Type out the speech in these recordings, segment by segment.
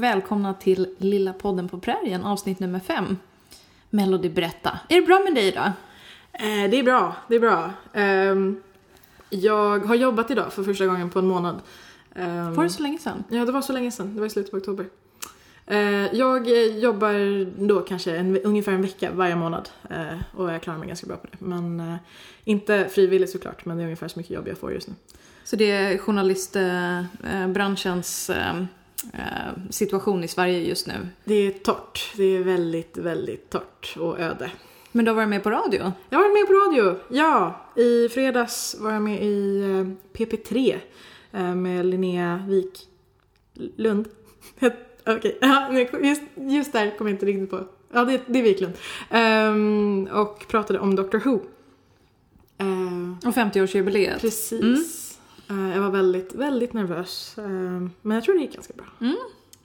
välkomna till Lilla podden på prärien, avsnitt nummer fem. Melody, berätta. Är det bra med dig idag? Eh, det är bra, det är bra. Ehm, jag har jobbat idag för första gången på en månad. Ehm, Var det så länge sedan? Ja, det var så länge sedan. Det var i slutet på oktober. Eh, jag eh, jobbar då kanske en, ungefär en vecka varje månad och jag klarar mig ganska bra på det. Men inte frivilligt såklart, men det är ungefär så mycket jobb jag får just nu. Så det är journalistbranschens situation i Sverige just nu. Det är torrt. Det är väldigt, väldigt torrt och öde. Men du har varit med på radio? Jag har varit med på radio, ja. I fredags var jag med i eh, PP3 eh, med Linnea Wiklund. Okej, ja, nej, just, just där kom jag inte riktigt på. Ja, det, det är Wiklund. Ehm, och pratade om Doctor Who. Ehm, Och 50-årsjubileet. precis. Eh, jag var väldigt, väldigt nervös. Ehm, men jag tror det gick ganska bra.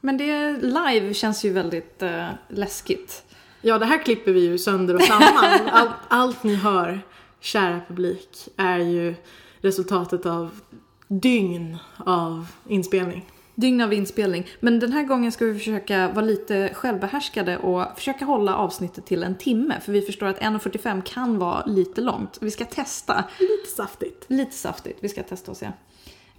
Men det live känns ju väldigt eh, läskigt. Ja, det här klipper vi ju sönder och samman. Allt, allt ni hör, kära publik, är ju resultatet av dygn av inspelning. Dygn av inspelning. Men den här gången ska vi försöka vara lite självbehärskade och försöka hålla avsnittet till en timme. För vi förstår att 1.45 kan vara lite långt. Vi ska testa. Lite saftigt. Lite saftigt. Vi ska testa och se.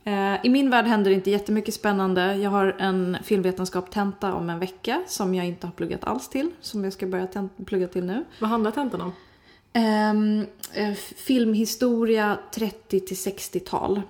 Eh, I min värld händer det inte jättemycket spännande. Jag har en filmvetenskap-tenta om en vecka som jag inte har pluggat alls till. Som jag ska börja plugga till nu. Vad handlar tentan om? Eh, filmhistoria 30 till 60-tal.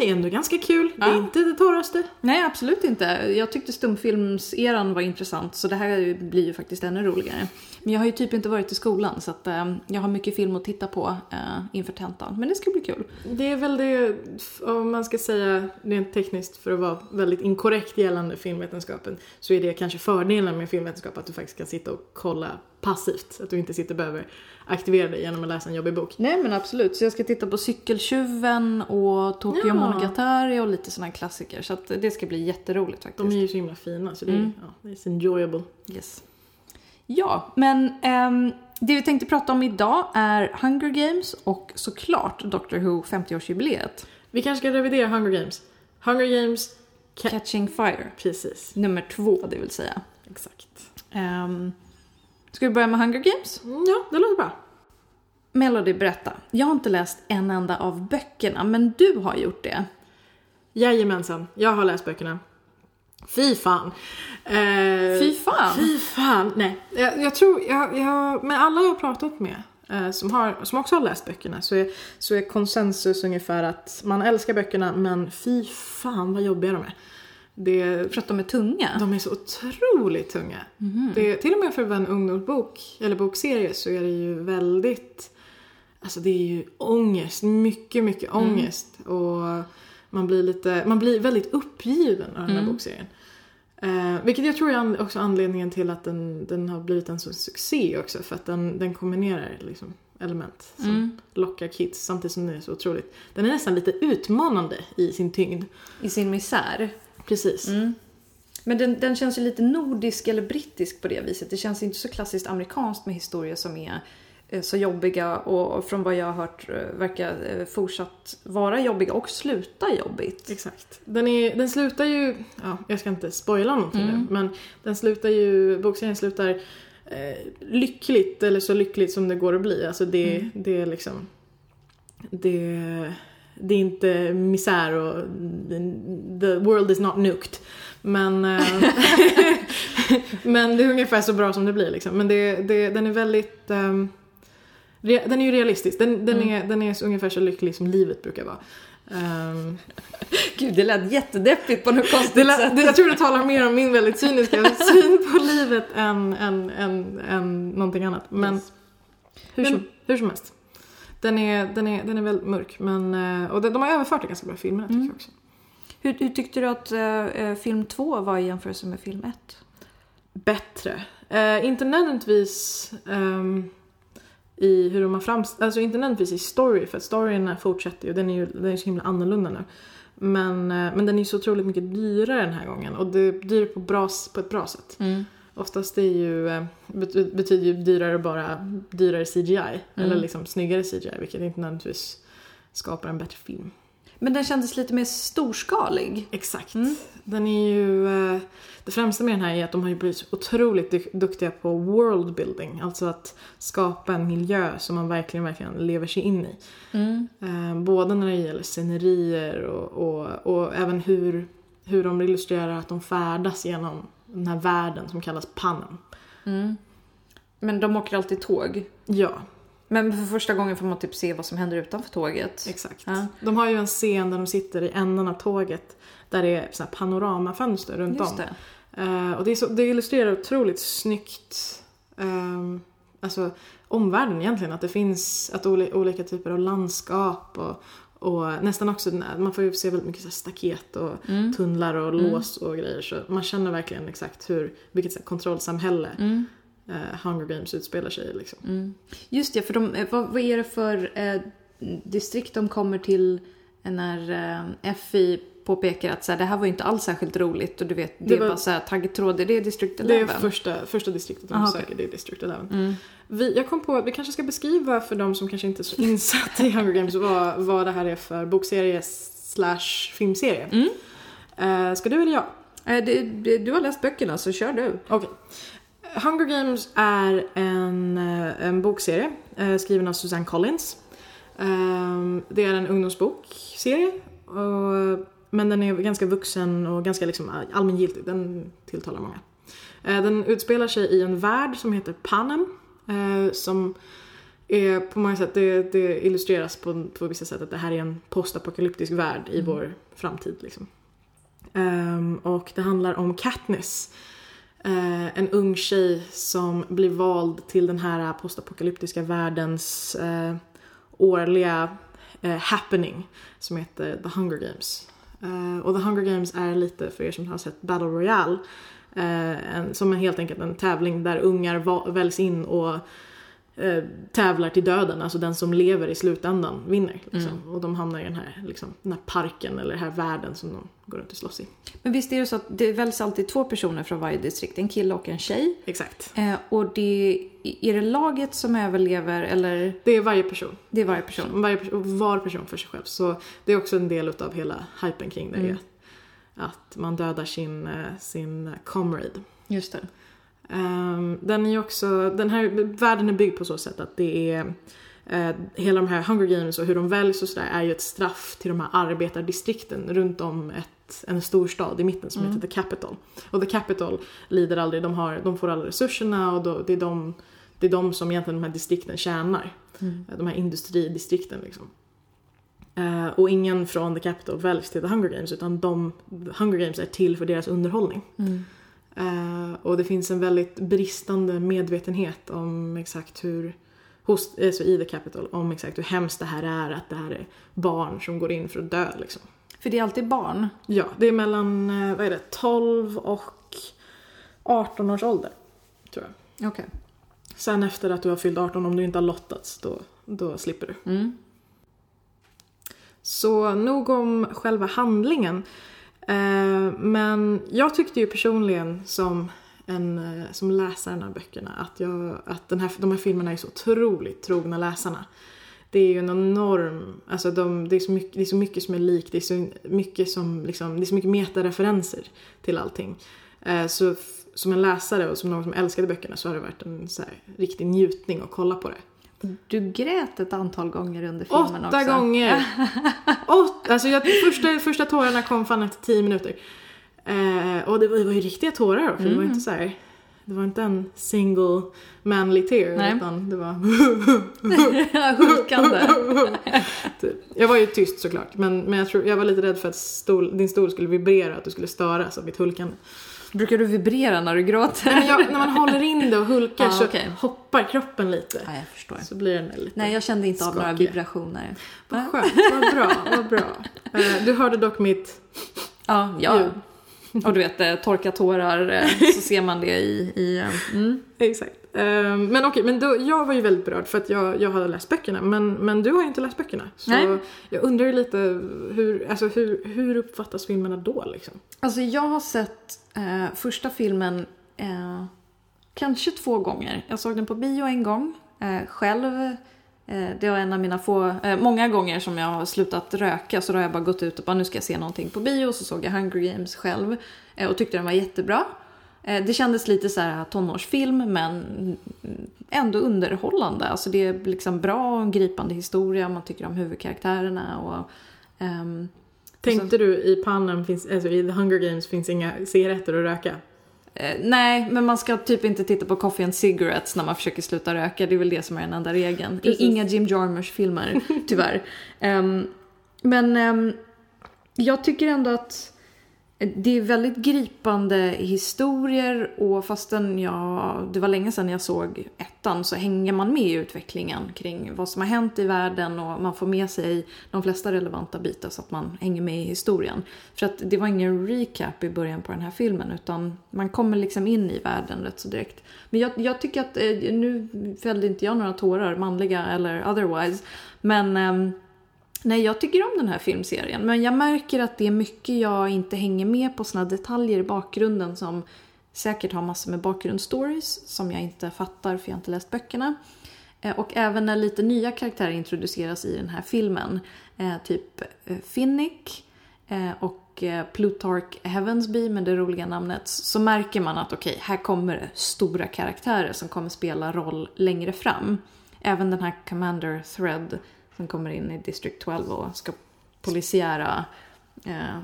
Det är ändå ganska kul. Det är Ja. inte det torraste. Nej, absolut inte. Jag tyckte stumfilmseran var intressant så det här blir ju faktiskt ännu roligare. Men jag har ju typ inte varit i skolan så att eh, jag har mycket film att titta på eh, inför tentan. Men det ska bli kul. Det är väl det, om man ska säga rent tekniskt för att vara väldigt inkorrekt gällande filmvetenskapen, så är det kanske fördelen med filmvetenskap att du faktiskt kan sitta och kolla passivt. Att du inte sitter och behöver aktivera dig genom att läsa en jobbig bok. Nej men absolut, så jag ska titta på Cykeltjuven och Tokyo Ja. Monogatari och lite sådana klassiker. Så att det ska bli jätteroligt faktiskt. De är ju så himla fina så det är, Mm. ja, är enjoyable. Yes. Ja, men ehm, det vi tänkte prata om idag är Hunger Games och såklart Doctor Who 50-årsjubileet. Vi kanske ska revidera Hunger Games. Hunger Games, Ca- Catching Fire, precis. nummer två det vill säga. Exakt. Um, ska vi börja med Hunger Games? Mm, ja, det låter bra. Melody, berätta. Jag har inte läst en enda av böckerna, men du har gjort det. Jajamensan, jag har läst böckerna. Fy fan. Eh, Fy fan! Fy fan. Nej, jag, jag tror, jag, jag, med alla jag har pratat med eh, som, har, som också har läst böckerna så är, så är konsensus ungefär att man älskar böckerna men fy fan vad jobbiga de är. Det, För att de är tunga. de är så otroligt tunga. Det, till och med för att vara en ungdomsbok eller bokserie så är det ju väldigt Alltså det är ju ångest, mycket, mycket ångest. Och man blir lite, man blir väldigt uppgiven av den här bokserien. Eh, vilket jag tror är också anledningen till att den, den har blivit en sån succé också. För att den, den kombinerar liksom element som lockar kids samtidigt som den är så otroligt. Den är nästan lite utmanande i sin tyngd. I sin misär. Precis. Men den, den känns ju lite nordisk eller brittisk på det viset. Det känns inte så klassiskt amerikanskt med historier som är eh, så jobbiga och från vad jag har hört eh, verkar eh, fortsatt vara jobbiga och sluta jobbigt. Exakt. Den, är, den slutar ju, ja, jag ska inte spoila någonting nu, men den slutar ju, bokserien slutar eh, lyckligt, eller så lyckligt som det går att bli. Alltså det, det är liksom, det, det är inte misär och the world is not nuked. Men, eh, men det är ungefär så bra som det blir liksom. Men det, det, den är väldigt, ehm, re, den är ju realistisk. Den, den, är, den är så, ungefär så lycklig som livet brukar vara. Ehm, Gud, det lät jättedeppigt på något konstigt det, lä- sätt. det, jag tror det talar mer om min väldigt cyniska syn på livet än, än, än, än någonting annat. Men, Yes. hur, Men- som, hur som helst. Den är, den är, den är väldigt mörk. Men, eh, och de, de har överfört det ganska bra i filmerna tycker jag också. Hur, hur tyckte du att eh, eh, film två var i jämförelse med film ett? Bättre. Eh, inte nödvändigtvis ehm, i hur de har framställt, alltså inte nödvändigtvis i story för att storyn fortsätter ju, den är ju den är så himla annorlunda nu. Men, eh, men den är ju så otroligt mycket dyrare den här gången och det är dyrare på, bra, på ett bra sätt. Oftast är ju, eh, bet- betyder ju dyrare bara dyrare CGI. Eller liksom snyggare CGI vilket inte nödvändigtvis skapar en bättre film. Men den kändes lite mer storskalig. Exakt. Den är ju... eh, Det främsta med den här är att de har ju blivit otroligt duktiga på world building. Alltså att skapa en miljö som man verkligen, verkligen lever sig in i. Eh, Både när det gäller scenerier och, och, och även hur, hur de illustrerar att de färdas genom den här världen som kallas Panem. Men de åker alltid tåg. Ja, Men för första gången får man typ se vad som händer utanför tåget. exakt. Ja. De har ju en scen där de sitter i änden av tåget där det är så här panoramafönster runt Just om. det. Eh, och det, så, det illustrerar otroligt snyggt ehm, alltså, omvärlden egentligen. Att det finns att oli, olika typer av landskap och, och nästan också, man får ju se väldigt mycket så staket och Mm. tunnlar och lås och grejer. Så man känner verkligen exakt hur, vilket så kontrollsamhälle Mm. eh, Hunger Games utspelar sig i. Liksom. Just det, för de, eh, vad, vad är det för eh, distrikt de kommer till när eh, FI påpekar att så här, det här var ju inte alls särskilt roligt och du vet, det, Det är var- bara så här taggtråd, är det distrikt 11? Det är första, första distriktet de Aha, besöker, okej. det är District 11. Mm. Vi, jag kom på att vi kanske ska beskriva för de som kanske inte är så insatta i Hunger Games vad, vad det här är för bokserie slash filmserie. Mm. Eh, ska du eller jag? Eh, det, det, du har läst böckerna så kör du. Okej. Hunger Games är en, eh, en bokserie eh, skriven av Suzanne Collins. Ehm, det är en ungdomsbokserie. Och, men den är ganska vuxen och ganska liksom allmängiltig. Den tilltalar många. Eh, den utspelar sig i en värld som heter Panem. Eh, som är på många sätt, det, det illustreras på, på vissa sätt att det här är en postapokalyptisk värld i vår framtid. Liksom. Ehm, och det handlar om Katniss. Eh, en ung tjej som blir vald till den här postapokalyptiska världens eh, årliga eh, happening som heter The Hunger Games. Och The Hunger Games är lite, för er som har sett Battle Royale, en, som är helt enkelt en tävling där ungar väljs in och eh, tävlar till döden, alltså den som lever i slutändan vinner. Liksom. Och de hamnar i den här, liksom, den här parken eller den här världen som de går runt och slåss i. Men visst är det så att det väljs alltid två personer från varje distrikt, en kille och en tjej. Exakt. Eh, och det, är det laget som överlever eller Det är varje person. det är varje person? Varje var person för sig själv. Så det är också en del av hela hypen kring det. Mm. Att man dödar sin, eh, sin comrade. Just det. Ehm, den är ju också, den här världen är byggd på så sätt att det är eh, hela de här Hunger Games och hur de väljs och sådär är ju ett straff till de här arbetardistrikten runt om ett, en stor stad i mitten som heter The Capital. Och The Capital lider aldrig, de, har, de får alla resurserna och då, det, är de, det är de som egentligen de här distrikten tjänar. De här industridistrikten liksom. Eh, och ingen från The Capital väljs till The Hunger Games utan de, Hunger Games är till för deras underhållning. Eh, och det finns en väldigt bristande medvetenhet om exakt hur, hos, alltså i The Capital, om exakt hur hemskt det här är, att det här är barn som går in för att dö liksom. För det är alltid barn. Ja, det är mellan, vad är det, 12 och 18 års ålder, tror jag. Okej. Sen efter att du har fyllt 18, om du inte har lottats, då, då slipper du. Mm. Så nog om själva handlingen. Eh, men jag tyckte ju personligen som, en, eh, som läsare av de här böckerna att, jag, att den här, de här filmerna är så otroligt trogna läsarna. Det är ju en enorm, alltså de, det, är så mycket, det är så mycket som är likt, det är så mycket som liksom, det är så mycket metareferenser till allting. Eh, så som en läsare och som någon som älskade böckerna så har det varit en så här, riktig njutning att kolla på det. Du grät ett antal gånger under filmen Åtta också. gånger! Åt, alltså jag, första, första tårarna kom fan efter tio minuter. Eh, och det var, det var ju riktiga tårar då, för det var inte så här. Det var inte en single manly tear Nej. utan det var... Hulkande. typ. Jag var ju tyst såklart men, men jag, tror, jag var lite rädd för att stol, din stol skulle vibrera, att du skulle störas av mitt hulkande. Brukar du vibrera när du gråter? Nej, jag, när man håller in det och hulkar Ah, så okej. hoppar kroppen lite. Ja, jag förstår. Så blir den lite... Nej, jag kände inte av några skakig. vibrationer. Vad skönt, vad bra, vad bra. Eh, du hörde dock mitt Ja, ja. ljud. Och du vet, eh, torka tårar, eh, så ser man det i... i mm. Exakt. Ehm, men okej, men då, jag var ju väldigt berörd för att jag, jag hade läst böckerna. Men, men du har ju inte läst böckerna. Så Nej. jag undrar ju lite hur, alltså hur, hur uppfattas filmerna då liksom? Alltså jag har sett eh, första filmen eh, kanske två gånger. Jag såg den på bio en gång, eh, själv Eh, det var en av mina få, eh, många gånger som jag har slutat röka så då har jag bara gått ut och bara nu ska jag se någonting på bio och så såg jag Hunger Games själv eh, och tyckte den var jättebra. Det kändes lite så här tonårsfilm men ändå underhållande. Alltså det är liksom bra och gripande historia, man tycker om huvudkaraktärerna och um, Tänkte så... du i pannen, finns, alltså i The Hunger Games finns inga cigaretter att röka? Eh, nej, men man ska typ inte titta på Coffee and Cigarettes när man försöker sluta röka. Det är väl det som är den enda regeln. Precis. Inga Jim Jarmusch-filmer, tyvärr. um, men um, jag tycker ändå att det är väldigt gripande historier och fastän jag, det var länge sedan jag såg ettan så hänger man med i utvecklingen kring vad som har hänt i världen och man får med sig de flesta relevanta bitar så att man hänger med i historien. För att det var ingen recap i början på den här filmen utan man kommer liksom in i världen rätt så direkt. Men jag, jag tycker att, eh, nu fällde inte jag några tårar, manliga eller otherwise, men ehm, Nej, jag tycker om den här filmserien. Men jag märker att det är mycket jag inte hänger med på såna detaljer i bakgrunden som säkert har massor med bakgrundsstories som jag inte fattar för jag har inte läst böckerna. Eh, och även när lite nya karaktärer introduceras i den här filmen, eh, typ eh, Finnick och Plutarch Heavensby med det roliga namnet, så märker man att okej, okay, här kommer det stora karaktärer som kommer spela roll längre fram. Även den här Commander Thread som kommer in i District 12 och ska polisiära eh,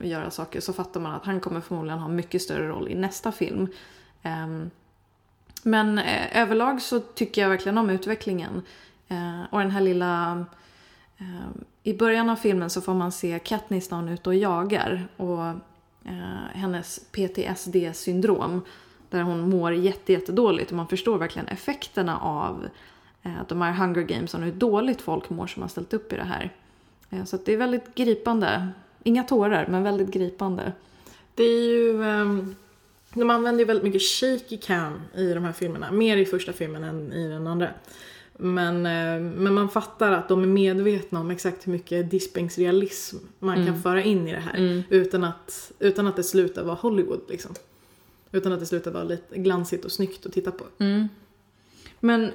göra saker så fattar man att han kommer förmodligen ha mycket större roll i nästa film. Eh, men eh, överlag så tycker jag verkligen om utvecklingen. Eh, och den här lilla... Eh, I början av filmen så får man se Katniss när hon är ute och jagar. Och eh, hennes PTSD-syndrom. Där hon mår jättedåligt och man förstår verkligen effekterna av Eh, de här Hunger Games och hur dåligt folk mår som har ställt upp i det här. Eh, så det är väldigt gripande. Inga tårar, men väldigt gripande. Det är ju... Um, de använder ju väldigt mycket shaky cam i de här filmerna. Mer i första filmen än i den andra. Men, uh, men man fattar att de är medvetna om exakt hur mycket dispensrealism man mm. kan föra in i det här. Mm. Utan, att, utan att det slutar vara Hollywood liksom. Utan att det slutar vara lite glansigt och snyggt att titta på. Mm. Men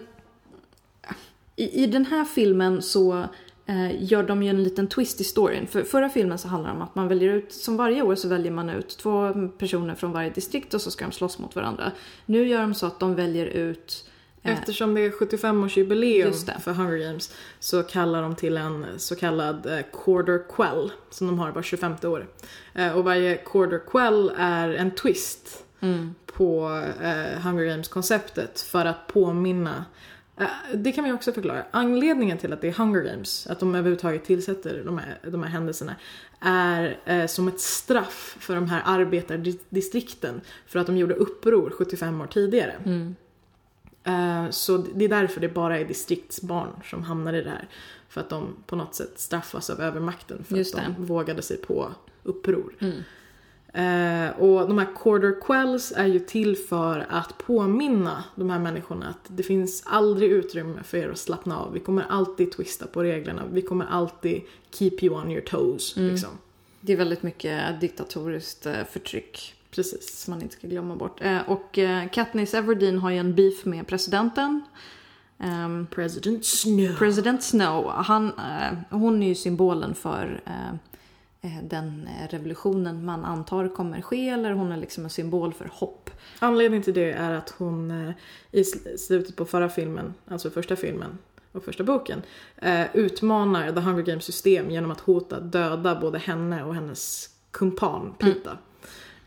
i, I den här filmen så eh, gör de ju en liten twist i storyn. För förra filmen så handlar det om att man väljer ut, som varje år så väljer man ut två personer från varje distrikt och så ska de slåss mot varandra. Nu gör de så att de väljer ut eh, Eftersom det är 75-årsjubileum för Hunger Games så kallar de till en så kallad eh, quarter quell som de har var 25 år. Eh, och varje quarter quell är en twist mm. på eh, Hunger Games-konceptet för att påminna det kan vi också förklara. Anledningen till att det är Hunger Games, att de överhuvudtaget tillsätter de här, de här händelserna, är eh, som ett straff för de här arbetardistrikten för att de gjorde uppror 75 år tidigare. Mm. Eh, så det är därför det bara är distriktsbarn som hamnar i det här. För att de på något sätt straffas av övermakten för Just att de det. vågade sig på uppror. Mm. Eh, och de här quarter quells är ju till för att påminna de här människorna att det finns aldrig utrymme för er att slappna av. Vi kommer alltid twista på reglerna. Vi kommer alltid keep you on your toes. Mm. Liksom. Det är väldigt mycket diktatoriskt eh, förtryck. Precis. Som man inte ska glömma bort. Eh, och eh, Katniss Everdeen har ju en beef med presidenten. Um, President Snow. President Snow. Han, uh, hon är ju symbolen för Eh, den eh, revolutionen man antar kommer ske eller hon är liksom en symbol för hopp. Anledningen till det är att hon eh, i slutet på förra filmen, alltså första filmen och första boken, utmanar The Hunger Games system genom att hota döda både henne och hennes kumpan Pita.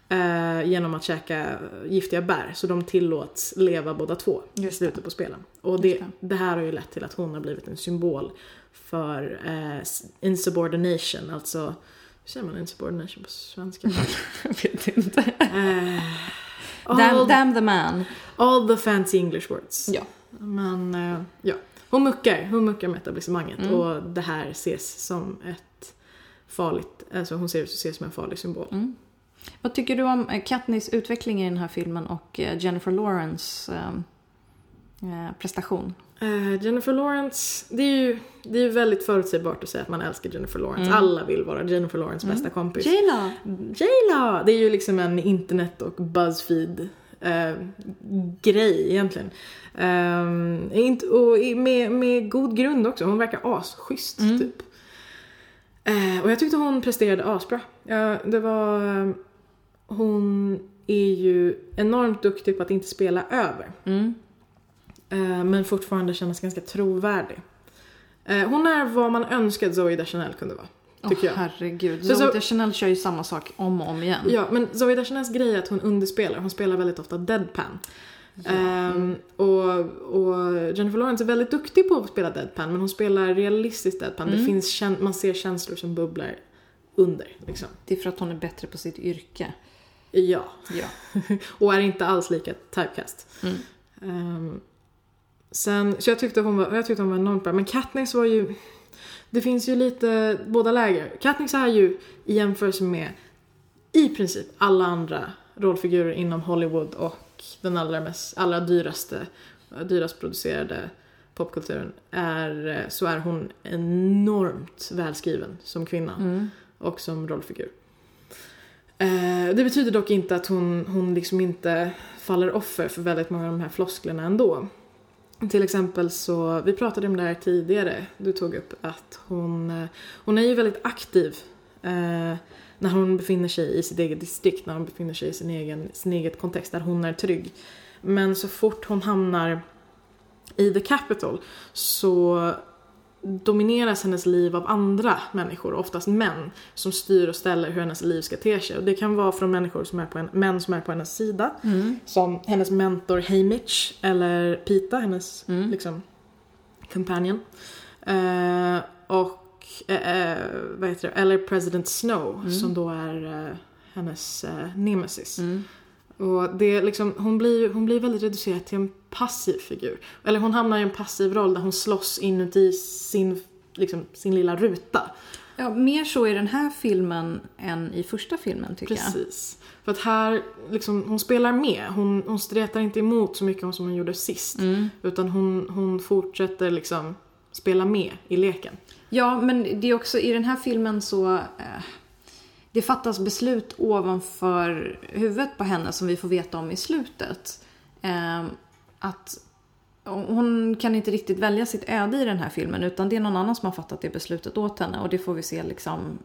Mm. genom att käka giftiga bär så de tillåts leva båda två i slutet på spelen. Och det, det. här har ju lett till att hon har blivit en symbol för eh, insubordination, alltså säger man insubordination på svenska? jag vet inte. Uh, damn, damn, the man. All the fancy English words. Ja. Men uh, ja, hon muckar, hon muckar med etablissemanget mm. och det här ses som ett farligt, alltså hon ser, ses som en farlig symbol. Mm. Vad tycker du om eh, Katniss utveckling i den här filmen och Jennifer Lawrence eh, prestation? Uh, Jennifer Lawrence, det är ju det är väldigt förutsägbart att säga att man älskar Jennifer Lawrence. Mm. Alla vill vara Jennifer Lawrence mm. bästa kompis. Jayla! Jayla! Det är ju liksom en internet och Buzzfeed uh, grej egentligen. Um, inte, och med, med god grund också. Hon verkar asschysst Mm. typ. Eh, och jag tyckte hon presterade asbra. Ja, det var... eh, Hon är ju enormt duktig på att inte spela över. Mm. Eh, men fortfarande kännas ganska trovärdig. Eh, hon är vad man önskar att Zoe Deschanel kunde vara. Tycker Åh, jag. herregud. Zoe så- Deschanel kör ju samma sak om och om igen. Ja, men Zoe Deschanels grej är att hon underspelar. Hon spelar väldigt ofta deadpan. Ehm, och, och Jennifer Lawrence är väldigt duktig på att spela deadpan men hon spelar realistiskt deadpan. Det finns man ser känslor som bubblar under. Liksom. Det är för att hon är bättre på sitt yrke. Ja. Ja. Och är inte alls lika typecast. Mm. Ehm, sen, så jag tyckte, hon var, jag tyckte hon var enormt bra. Men Katniss var ju... Det finns ju lite båda läger. Katniss är ju i jämförelse med i princip alla andra rollfigurer inom Hollywood och den allra, mest, allra dyraste, dyrast producerade popkulturen är, så är hon enormt välskriven som kvinna Mm. och som rollfigur. Eh, det betyder dock inte att hon, hon liksom inte faller offer för väldigt många av de här flosklerna ändå. Till exempel så, vi pratade om det här tidigare, du tog upp att hon, eh, hon är ju väldigt aktiv eh, när hon befinner sig i sitt eget distrikt, när hon befinner sig i sin egen, sin eget kontext där hon är trygg. Men så fort hon hamnar i the capital så domineras hennes liv av andra människor, oftast män, som styr och ställer hur hennes liv ska te sig. Och det kan vara från människor som är på en, män som är på hennes sida, Mm. som hennes mentor Haymitch eller Pita, hennes Mm. liksom companion. Eh, och, eh, eh, vad heter det, eller President Snow Mm. som då är eh, hennes eh, nemesis. Mm. Och det liksom, hon, blir, hon blir väldigt reducerad till en passiv figur. Eller hon hamnar i en passiv roll där hon slåss inuti sin, liksom, sin lilla ruta. Ja, mer så i den här filmen än i första filmen tycker jag. Precis. För att här, liksom, hon spelar med. Hon, hon stretar inte emot så mycket som hon gjorde sist. Mm. Utan hon, hon fortsätter liksom spela med i leken. Ja, men det är också i den här filmen så... Eh, det fattas beslut ovanför huvudet på henne som vi får veta om i slutet. Eh, att hon kan inte riktigt välja sitt öde i den här filmen utan det är någon annan som har fattat det beslutet åt henne och det får vi se liksom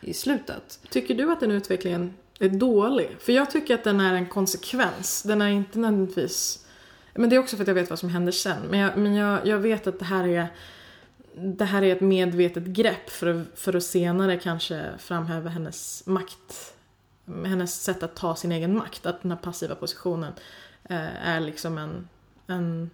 i slutet. Tycker du att den utvecklingen är dålig? För jag tycker att den är en konsekvens. Den är inte nödvändigtvis... Men det är också för att jag vet vad som händer sen. Men jag, men jag, jag vet att det här är det här är ett medvetet grepp för att, för att senare kanske framhäva hennes makt. Hennes sätt att ta sin egen makt. Att den här passiva positionen är liksom en, en,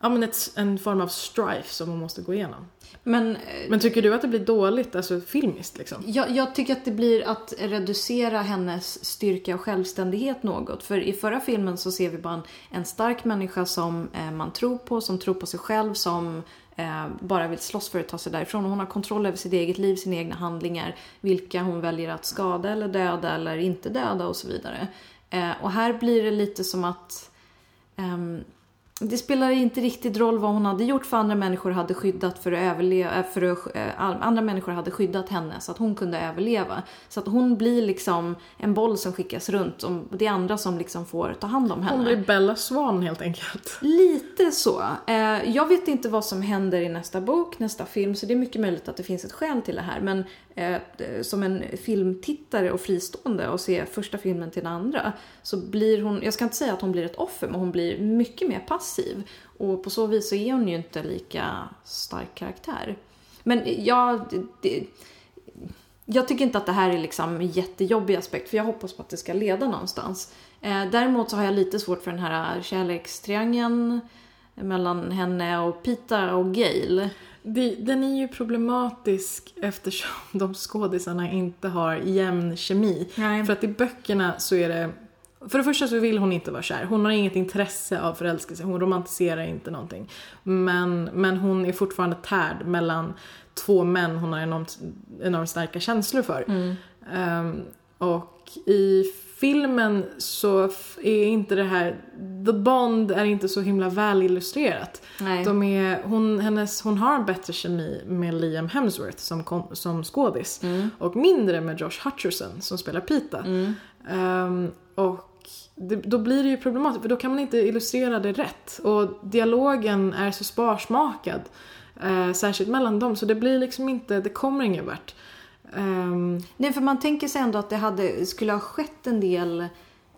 ja, men ett, en form av strife som hon måste gå igenom. Men, eh, Men tycker du att det blir dåligt, alltså filmiskt liksom? Jag, jag tycker att det blir att reducera hennes styrka och självständighet något. För i förra filmen så ser vi bara en, en stark människa som eh, man tror på, som tror på sig själv, som eh, bara vill slåss för att ta sig därifrån. Och hon har kontroll över sitt eget liv, sina egna handlingar, vilka hon väljer att skada eller döda eller inte döda och så vidare. Eh, och här blir det lite som att ehm, det spelar inte riktigt roll vad hon hade gjort för andra människor hade skyddat för att överleva, för att, eh, andra människor hade skyddat henne så att hon kunde överleva. Så att hon blir liksom en boll som skickas runt och det är andra som liksom får ta hand om henne. Hon blir Bella Swan helt enkelt. Lite så. Eh, jag vet inte vad som händer i nästa bok, nästa film, så det är mycket möjligt att det finns ett skäl till det här. Men eh, som en filmtittare och fristående och se första filmen till den andra så blir hon, jag ska inte säga att hon blir ett offer, men hon blir mycket mer passiv. Och på så vis så är hon ju inte lika stark karaktär. Men ja, det, det, jag tycker inte att det här är liksom en jättejobbig aspekt för jag hoppas på att det ska leda någonstans. Eh, däremot så har jag lite svårt för den här kärlekstriangeln mellan henne och Pita och Gail. Det, den är ju problematisk eftersom de skådisarna inte har jämn kemi. Nej. För att i böckerna så är det... För det första så vill hon inte vara kär. Hon har inget intresse av förälskelse. Hon romantiserar inte någonting. Men, men hon är fortfarande tärd mellan två män hon har enormt, enormt starka känslor för. Mm. Ehm, och i filmen så är inte det här... The Bond är inte så himla väl illustrerat. Nej. De är, hon, hennes, hon har en bättre kemi med Liam Hemsworth som, kom, som skådis. Mm. Och mindre med Josh Hutcherson som spelar Pita. Mm. Ehm, och det, då blir det ju problematiskt för då kan man inte illustrera det rätt. Och dialogen är så sparsmakad. Eh, särskilt mellan dem så det blir liksom inte, det kommer ingen vart. Um, Nej för man tänker sig ändå att det hade, skulle ha skett en del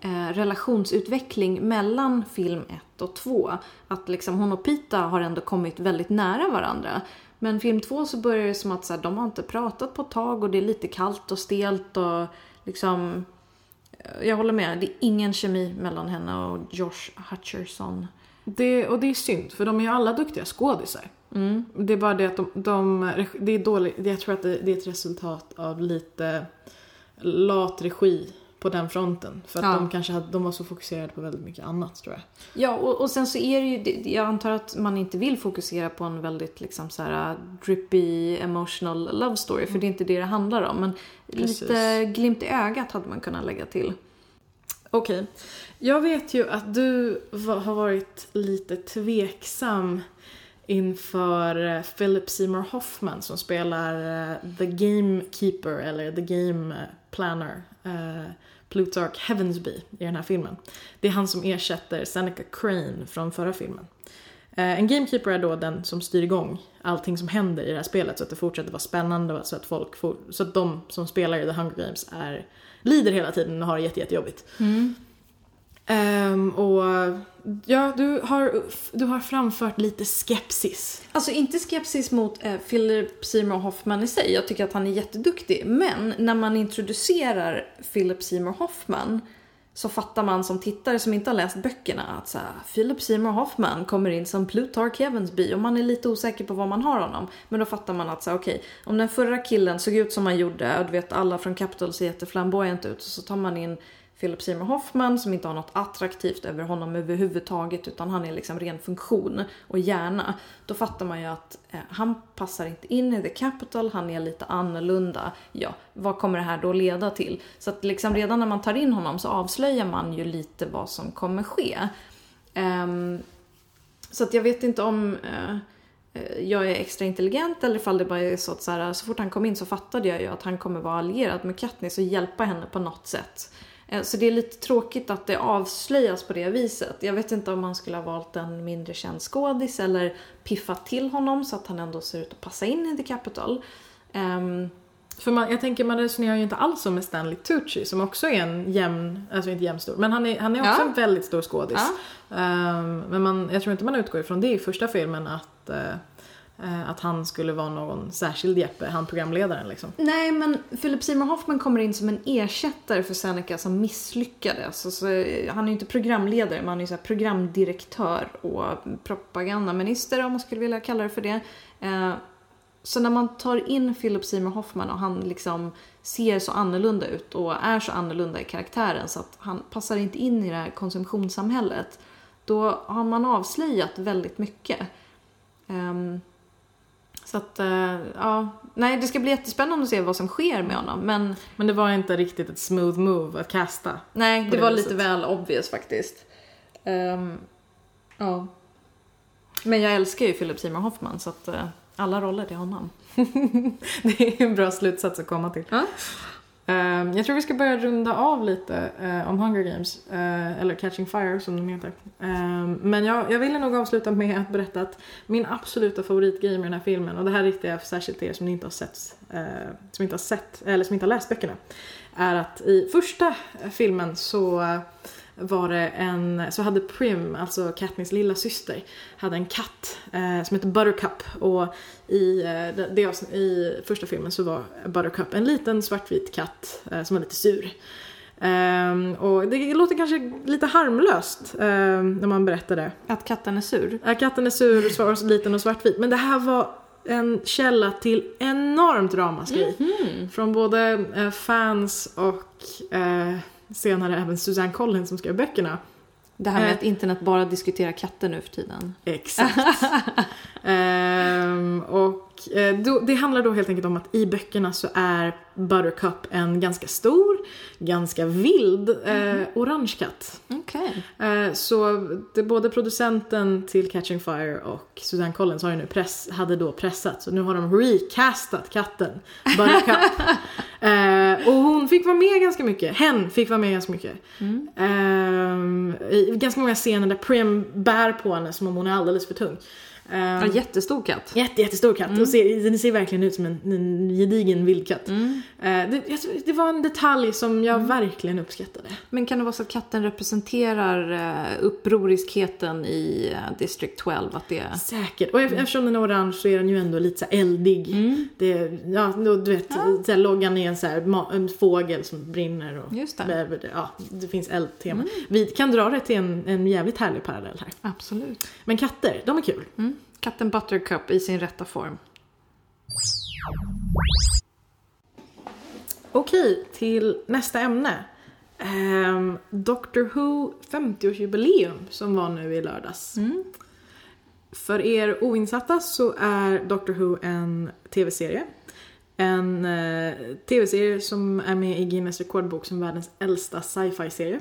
eh, relationsutveckling mellan film 1 och 2. Att liksom hon och Pita har ändå kommit väldigt nära varandra. Men film 2 så börjar det som att så här, de har inte pratat på ett tag och det är lite kallt och stelt och liksom eh, jag håller med, det är ingen kemi mellan henne och Josh Hutcherson. Det, och det är synd, för de är ju alla duktiga skådisar. Mm. Det är bara det att de, de det är dåligt, jag tror att det, det, är ett resultat av lite lat regi på den fronten. För att ja. de kanske hade, de var så fokuserade på väldigt mycket annat tror jag. Ja, och, och sen så är det ju, jag antar att man inte vill fokusera på en väldigt liksom så här drippy emotional love story, för det är inte det det handlar om. Men Precis. lite glimt i ögat hade man kunnat lägga till. Okej. Okay. Jag vet ju att du har varit lite tveksam inför eh, Philip Seymour Hoffman som spelar eh, The Gamekeeper eller The Game eh, Planner. Plutarch Heavensby i den här filmen. Det är han som ersätter Seneca Crane från förra filmen. En gamekeeper är då den som styr igång allting som händer i det här spelet så att det fortsätter vara spännande och så att folk får, så att de som spelar i The Hunger Games är, lider hela tiden och har det jätte, jättejobbigt. Mm. Um, och ja, du har, du har framfört lite skepsis. Alltså inte skepsis mot eh, Philip Seymour Hoffman i sig. Jag tycker att han är jätteduktig. Men när man introducerar Philip Seymour Hoffman så fattar man som tittare som inte har läst böckerna att så här, Philip Seymour Hoffman kommer in som Plutarch Heavensby och man är lite osäker på var man har honom. Men då fattar man att så okej, okay, om den förra killen såg ut som han gjorde och du vet alla från Capital ser jätteflamboyant ut så tar man in Philip Seymour Hoffman som inte har något attraktivt över honom överhuvudtaget utan han är liksom ren funktion och hjärna. Då fattar man ju att eh, han passar inte in i the capital, han är lite annorlunda. Ja, vad kommer det här då leda till? Så att liksom redan när man tar in honom så avslöjar man ju lite vad som kommer ske. Um, så att jag vet inte om uh, jag är extra intelligent eller ifall det bara är så att så, här, så fort han kom in så fattade jag ju att han kommer vara allierad med Katniss och hjälpa henne på något sätt. Eh, så det är lite tråkigt att det avslöjas på det viset. Jag vet inte om man skulle ha valt en mindre känd skådis eller piffat till honom så att han ändå ser ut att passa in i The Capital. Um, för man, jag tänker man resonerar ju inte alls som med Stanley Tucci som också är en jämn, alltså inte jämnstor, men han är, han är också ja. en väldigt stor skådis. Ja. Um, men man, jag tror inte man utgår ifrån det i första filmen att uh, Eh, att han skulle vara någon särskild Jeppe, han programledaren liksom. Nej, men Philip Seymour Hoffman kommer in som en ersättare för Seneca som misslyckades. Alltså, eh, han är ju inte programledare, men han är ju så programdirektör och propagandaminister om man skulle vilja kalla det för det. Eh, så när man tar in Philip Seymour Hoffman och han liksom ser så annorlunda ut och är så annorlunda i karaktären så att han passar inte in i det här konsumtionssamhället. Då har man avslöjat väldigt mycket. Ehm, så att, uh, ja. Nej, det ska bli jättespännande att se vad som sker med honom. Men, men det var inte riktigt ett smooth move att kasta. Nej, det, det var lite väl obvious faktiskt. Um, ja. Men jag älskar ju Philip Seymour Hoffman så att uh, alla roller till honom. det är en bra slutsats att komma till. Uh? Ehm, jag tror vi ska börja runda av lite uh, om Hunger Games, uh, eller Catching Fire som de heter. Um, men jag, jag ville nog avsluta med att berätta att min absoluta favoritgrej med den här filmen, och det här riktar jag särskilt till er som inte har sett, uh, som inte har sett, eller som inte har läst böckerna, är att i första filmen så var det en, så hade Prim, alltså Katniss lilla syster, hade en katt eh, som heter Buttercup och i, eh, det, i första filmen så var Buttercup en liten svartvit katt eh, som var lite sur. Um, och det låter kanske lite harmlöst um, när man berättar det. Att katten är sur? Att katten är sur, och liten och svartvit. Men det här var en källa till enormt ramaskri. Mm -hmm. Från både eh, fans och eh, senare även Suzanne Collins som skrev böckerna. Det här med eh, att internet bara diskuterar katter nu för tiden. Exakt. ehm, och eh, då, det handlar då helt enkelt om att i böckerna så är Buttercup en ganska stor, ganska vild eh, mm. orange katt. Okay. Eh, så det, både producenten till Catching Fire och Suzanne Collins har ju nu press, hade då pressat så nu har de recastat katten Buttercup. eh, och hon fick vara med ganska mycket. Hen fick vara med ganska mycket. Ehm, I ganska många scener där Prim bär på henne som om hon är alldeles för tung. Ehm, Ja, jättestor katt. Jätte, jättestor katt och ser, den ser verkligen ut som en, en gedigen vildkatt. Eh, det, det var en detalj som jag verkligen uppskattade. Men kan det vara så att katten representerar eh, upproriskheten i eh, District 12? Att det... Säkert. Och eftersom den är orange så är den ju ändå lite så eldig. Det, ja, du vet, så här, loggan är en, så här, en fågel som brinner och Just det. Ja, det finns eldtema. Vi kan dra det till en, en jävligt härlig parallell här. Absolut. Men katter, de är kul. Mm. Katten Buttercup i sin rätta form. Okej, till nästa ämne. Ehm, Doctor Who 50-årsjubileum som var nu i lördags. För er oinsatta så är Doctor Who en tv-serie. En eh, tv-serie som är med i Guinness rekordbok som världens äldsta sci-fi-serie.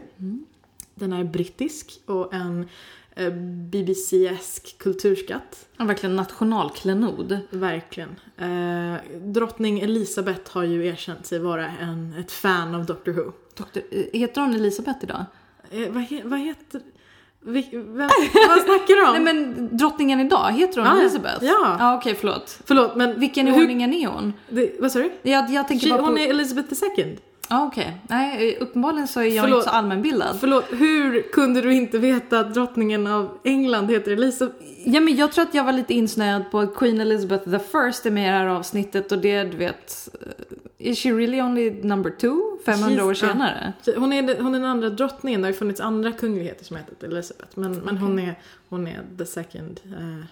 Den är brittisk och en eh, BBC-esk kulturskatt. Ja, verkligen nationalklenod. Verkligen. Eh, drottning Elisabeth har ju erkänt sig vara en, ett fan av Doctor Who. Doktor, eh, heter hon Elisabeth idag? Eh, vad, he, vad heter... Vi, vem, vad snackar du om? Nej men drottningen idag, heter hon Ah, ja. Elisabeth? Ja. Ja okej förlåt. Förlåt, men... Vilken i ordningen är hon? Det, vad sa du? Jag, jag tänker She, bara på... hon är Elizabeth II. Ja okej. Nej eh, uppenbarligen så är jag Förlåt. inte så allmänbildad. Förlåt, hur kunde du inte veta att drottningen av England heter Elisabeth? Ja men jag tror att jag var lite insnöad på att Queen Elizabeth the First är med i det här avsnittet och det du vet... eh, Is she really only number two? 500 år She's- ja. senare? Hon är, hon är den andra drottningen, det har ju funnits andra kungligheter som hetat Elizabeth. Men, men hon, är, hon är the second eh,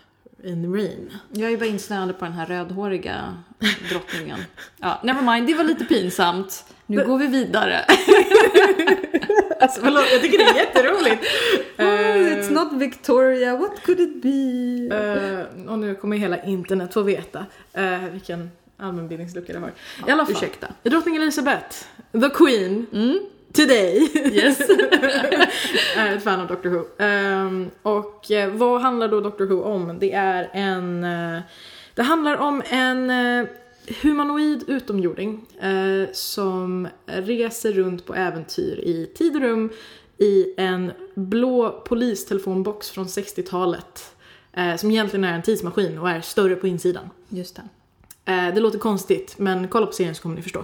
in reign. Jag är bara insnöad på den här rödhåriga drottningen. Ja, never mind, det var lite pinsamt. Nu går vi vidare. Alltså förlåt, jag tycker det är jätteroligt. Oh, it's not Victoria, what could it be? Eh, och nu kommer hela internet få veta uh, vilken allmänbildningslucka det har. I alla fall, Ursäkta. drottning Elizabeth, the Queen, today, Yes. är ett fan av Doctor Who. Ehm, och eh, vad handlar då Doctor Who om? Det är en... eh, det handlar om en eh, humanoid utomjording eh, som reser runt på äventyr i tid och rum i en blå polistelefonbox från 60-talet. Eh, som egentligen är en tidsmaskin och är större på insidan. Just det. Eh, det låter konstigt, men kolla på serien så kommer ni förstå.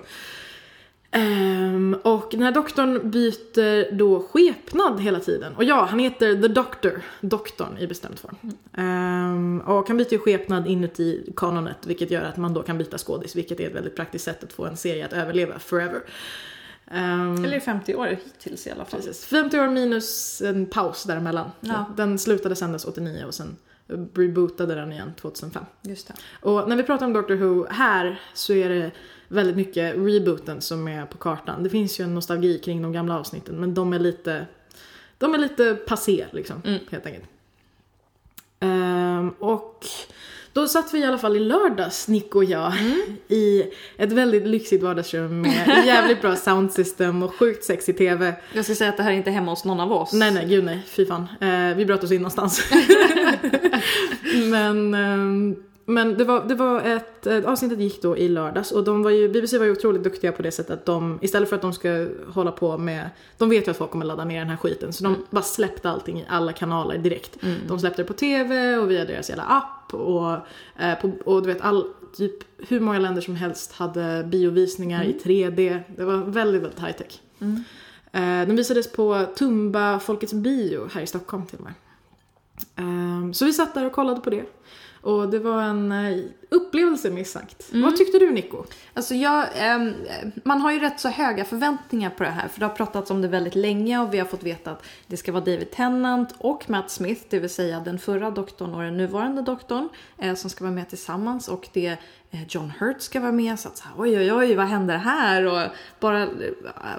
Ehm, och den här doktorn byter då skepnad hela tiden. Och ja, han heter The Doctor, doktorn i bestämd form. Ehm, och han byter ju skepnad inuti kanonet, vilket gör att man då kan byta skådis, vilket är ett väldigt praktiskt sätt att få en serie att överleva forever. Ehm, Eller 50 år hittills i alla fall. Precis. 50 år minus en paus däremellan. Ja. Den slutade sändas 89 och sen rebootade den igen 2005. Just det. Och när vi pratar om Doctor Who här så är det väldigt mycket rebooten som är på kartan. Det finns ju en nostalgi kring de gamla avsnitten men de är lite, de är lite passé liksom, Mm. helt enkelt. Ehm, och då satt vi i alla fall i lördags, Nico och jag, i ett väldigt lyxigt vardagsrum med jävligt bra soundsystem och sjukt sexig TV. Jag ska säga att det här är inte hemma hos någon av oss. Nej, nej, gud nej, fy fan. Eh, vi bröt oss in någonstans. men ehm, men det var, det var ett, ett avsnittet gick då i lördags och de var ju, BBC var ju otroligt duktiga på det sättet att de, istället för att de ska hålla på med, de vet ju att folk kommer ladda ner den här skiten så de bara släppte allting i alla kanaler direkt. De släppte det på TV och via deras jävla app och, eh, på, och du vet all, typ hur många länder som helst hade biovisningar i 3D. Det var väldigt, väldigt high tech. Eh, den visades på Tumba Folkets Bio här i Stockholm till och med. Ehm, så vi satt där och kollade på det. Och det var en eh, upplevelse minst sagt. Vad tyckte du Nico? Alltså jag, ehm, man har ju rätt så höga förväntningar på det här för det har pratats om det väldigt länge och vi har fått veta att det ska vara David Tennant och Matt Smith, det vill säga den förra doktorn och den nuvarande doktorn eh, som ska vara med tillsammans och det eh, John Hurt ska vara med så att så här, oj oj oj vad händer här och bara eh,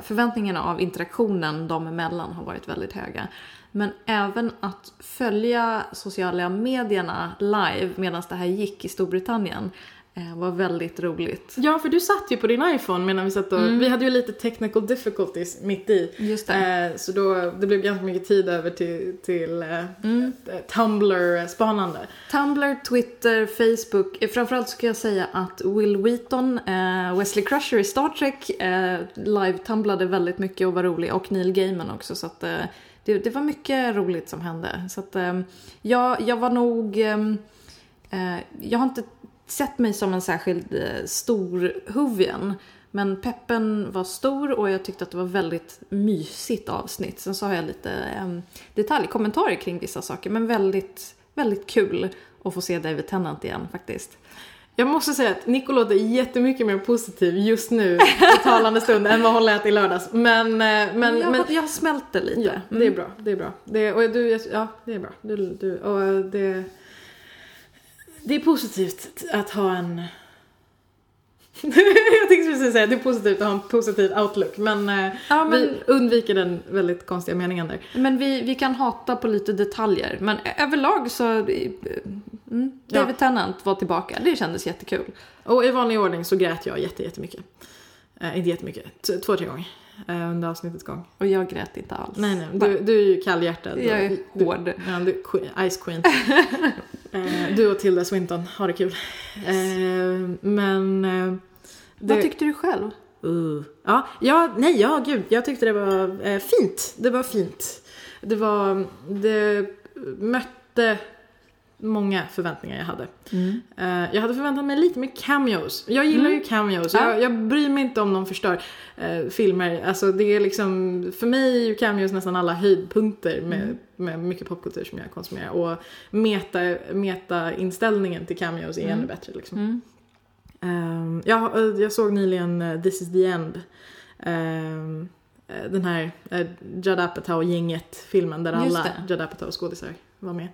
förväntningarna av interaktionen dem emellan har varit väldigt höga. Men även att följa sociala medierna live medan det här gick i Storbritannien Eh, var väldigt roligt. Ja, för du satt ju på din iPhone medan vi satt och, vi hade ju lite technical difficulties mitt i. Just det. Eh, så då, det blev ganska mycket tid över till, till eh, Tumblr-spanande. Tumblr, Twitter, Facebook. Eh, Framförallt ska jag säga att Will Wheaton, eh, Wesley Crusher i Star Trek, eh, live-tumblade väldigt mycket och var rolig. Och Neil Gaiman också. Så att, eh, det, det var mycket roligt som hände. Så att, eh, jag, jag var nog... Ehm, eh, jag har inte sett mig som en särskild eh, stor huvuden. Men peppen var stor och jag tyckte att det var väldigt mysigt avsnitt. Sen så har jag lite eh, detaljkommentarer kring vissa saker. Men väldigt, väldigt kul att få se David Tennant igen faktiskt. Jag måste säga att Nico låter jättemycket mer positiv just nu i talande stund än vad hon lät i lördags. Men, eh, men, jag, men jag smälter lite. Ja, det är bra. Det är bra. Det, och du, ja, det är bra. Du, du, och det, det är positivt att ha en... jag tänkte precis säga det är positivt att ha en positiv outlook men, eh, Ja, men- vi undviker den väldigt konstiga meningen där. Men vi, vi kan hata på lite detaljer. Men överlag så... eh, Mm, Ja. David Tennant var tillbaka. Det kändes jättekul. Och i vanlig ordning så grät jag jätte, jättemycket. Eh, inte jättemycket, T- två, tre gånger eh, under avsnittets gång. Och jag grät inte alls. Nej, nej, du, du är ju kallhjärtad. Jag är du, hård. Ja, du, Ice Queen. eh, du och Tilda Swinton, har det kul. Eh, men... Det, Vad tyckte du själv? Uh. Ja, ja, nej, ja, gud. Jag tyckte det var eh, fint. Det var fint. Det var, det mötte många förväntningar jag hade. Eh, jag hade förväntat mig lite mer cameos. Jag gillar ju cameos. Ja. Jag, jag bryr mig inte om de förstör eh, filmer. Alltså det är liksom, för mig är ju cameos nästan alla höjdpunkter med, med mycket popkultur som jag konsumerar. Och meta, meta-inställningen till cameos är ännu bättre liksom. Ehm, jag, eh, jag såg nyligen eh, This is the end. Ehm, eh, den här uh, Judd Apatow-gänget-filmen där Just alla. Judd Apatow-skådisar var med.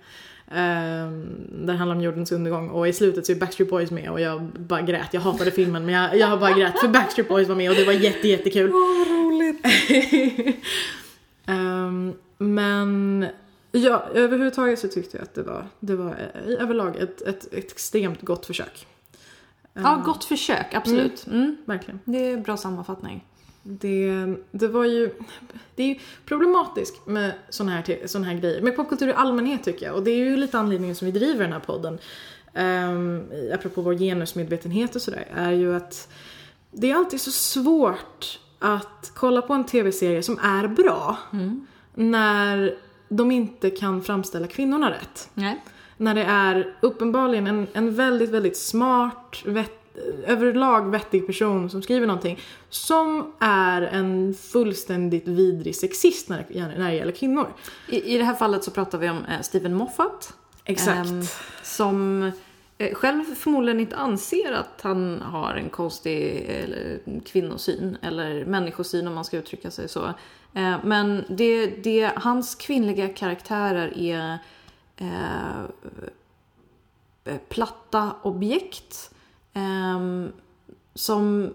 Um, där handlar om jordens undergång och i slutet så är Backstreet Boys med och jag bara grät. Jag hatade filmen men jag, jag bara grät för Backstreet Boys var med och det var jätte jättekul. Åh, vad roligt. Ehm, men ja, överhuvudtaget så tyckte jag att det var, det var överlag ett, ett, ett extremt gott försök. Ja, Ehm, gott försök. Absolut. Mm. Verkligen. Det är bra sammanfattning. Det, det var ju... Det är ju problematiskt med såna här, såna här grejer. Med popkultur i allmänhet tycker jag. Och det är ju lite anledningen som vi driver den här podden. Um, apropå vår genusmedvetenhet och sådär. Är ju att det är alltid så svårt att kolla på en tv-serie som är bra. När de inte kan framställa kvinnorna rätt. Nej. När det är uppenbarligen en, en väldigt, väldigt smart, vett, överlag vettig person som skriver någonting som är en fullständigt vidrig sexist när när det gäller kvinnor. I, I det här fallet så pratar vi om eh, Steven Moffat. Exakt. Ehm, som eh, själv förmodligen inte anser att han har en konstig eller, kvinnosyn eller människosyn om man ska uttrycka sig så. Eh, men det, det, hans kvinnliga karaktärer är eh, eh, platta objekt. ehm, som,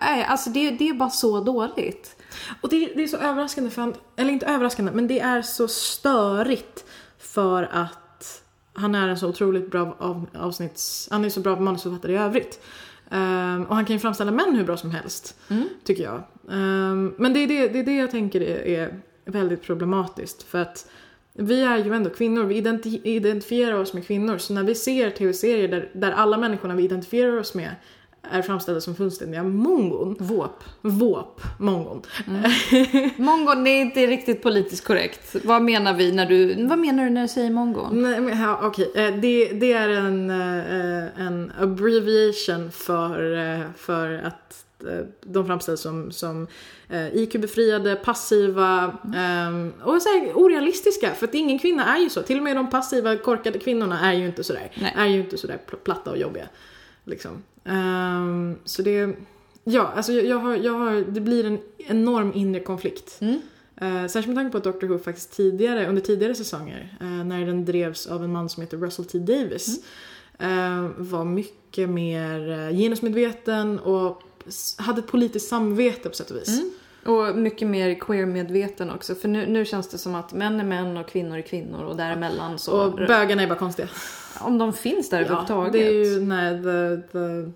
nej, alltså det, det är bara så dåligt. Och det, det är så överraskande för han, eller inte överraskande, men det är så störigt för att han är en så otroligt bra av, avsnitts, han är så bra manusförfattare i övrigt. Ehm, och han kan ju framställa män hur bra som helst, tycker jag. Ehm, men det är det, det är det jag tänker är, är väldigt problematiskt för att vi är ju ändå kvinnor, vi identi- identifierar oss med kvinnor. Så när vi ser tv-serier där, där alla människorna vi identifierar oss med är framställda som fullständiga mongon. Våp. Våp, mongon. Mongon, det är inte riktigt politiskt korrekt. Vad menar vi när du, vad menar du när du säger mongon? Nej, men, ja, okej. Eh, Det, det är en, eh, en abbreviation för, eh, för att eh, de framställs som, som eh, IQ-befriade, passiva ehm, och så här, orealistiska. För att ingen kvinna är ju så. Till och med de passiva, korkade kvinnorna är ju inte sådär. Nej. Är ju inte sådär pl- platta och jobbiga. Liksom. Ehm, så det... Ja, alltså jag, jag har, jag har, det blir en enorm inre konflikt. Mm. Uh, särskilt med tanke på att Doctor Who faktiskt tidigare, under tidigare säsonger, eh, när den drevs av en man som heter Russell T Davis, eh, var mycket mer uh, genusmedveten och hade ett politiskt samvete på sätt och vis. Mm. Och mycket mer queer-medveten också. För nu, nu känns det som att män är män och kvinnor är kvinnor och däremellan så... Och bögarna är bara konstiga. Om de finns där överhuvudtaget. det är ju nej, the, the,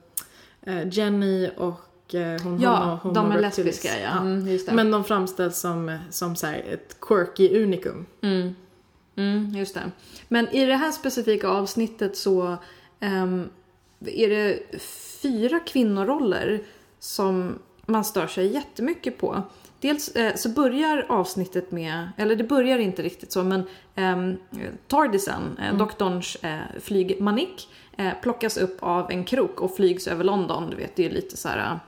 eh, Jenny och eh, hon Ja, homo- de är homo- lesbiska ja. Mm. Men de framställs som, som så ett quirky unikum. Mm. Mm, just det. Men i det här specifika avsnittet så ehm, är det fyra kvinnoroller som man stör sig jättemycket på. Dels eh, så börjar avsnittet med, eller det börjar inte riktigt så, men ehm, Tardisen, eh, doktorns eh, flygmanik, eh, plockas upp av en krok och flygs över London. Du vet, det är lite så här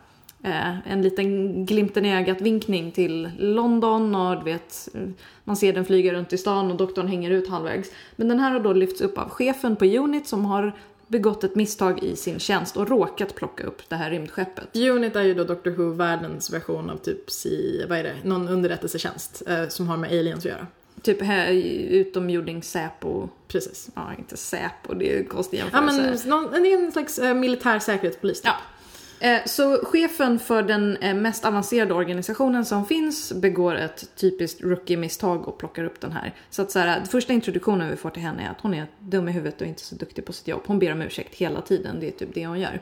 eh, en liten glimten i ögat vinkning till London och du vet, eh, man ser den flyga runt i stan och doktorn hänger ut halvvägs. Men den här har då lyfts upp av chefen på Unit som har begått ett misstag i sin tjänst och råkat plocka upp det här rymdskeppet. Unit är ju då Doctor Who världens version av typ si, vad är det, någon underrättelsetjänst eh, som har med aliens att göra. Typ här utomjording Säpo, Precis. ja inte Säpo, det är en konstig Ja jämförelse. men någon, det är en slags eh, militär säkerhetspolis typ. Ja. Eh, Så chefen för den eh, mest avancerade organisationen som finns begår ett typiskt rookie-misstag och plockar upp den här. Så att så här, första introduktionen vi får till henne är att hon är dum i huvudet och inte så duktig på sitt jobb. Hon ber om ursäkt hela tiden, det är typ det hon gör.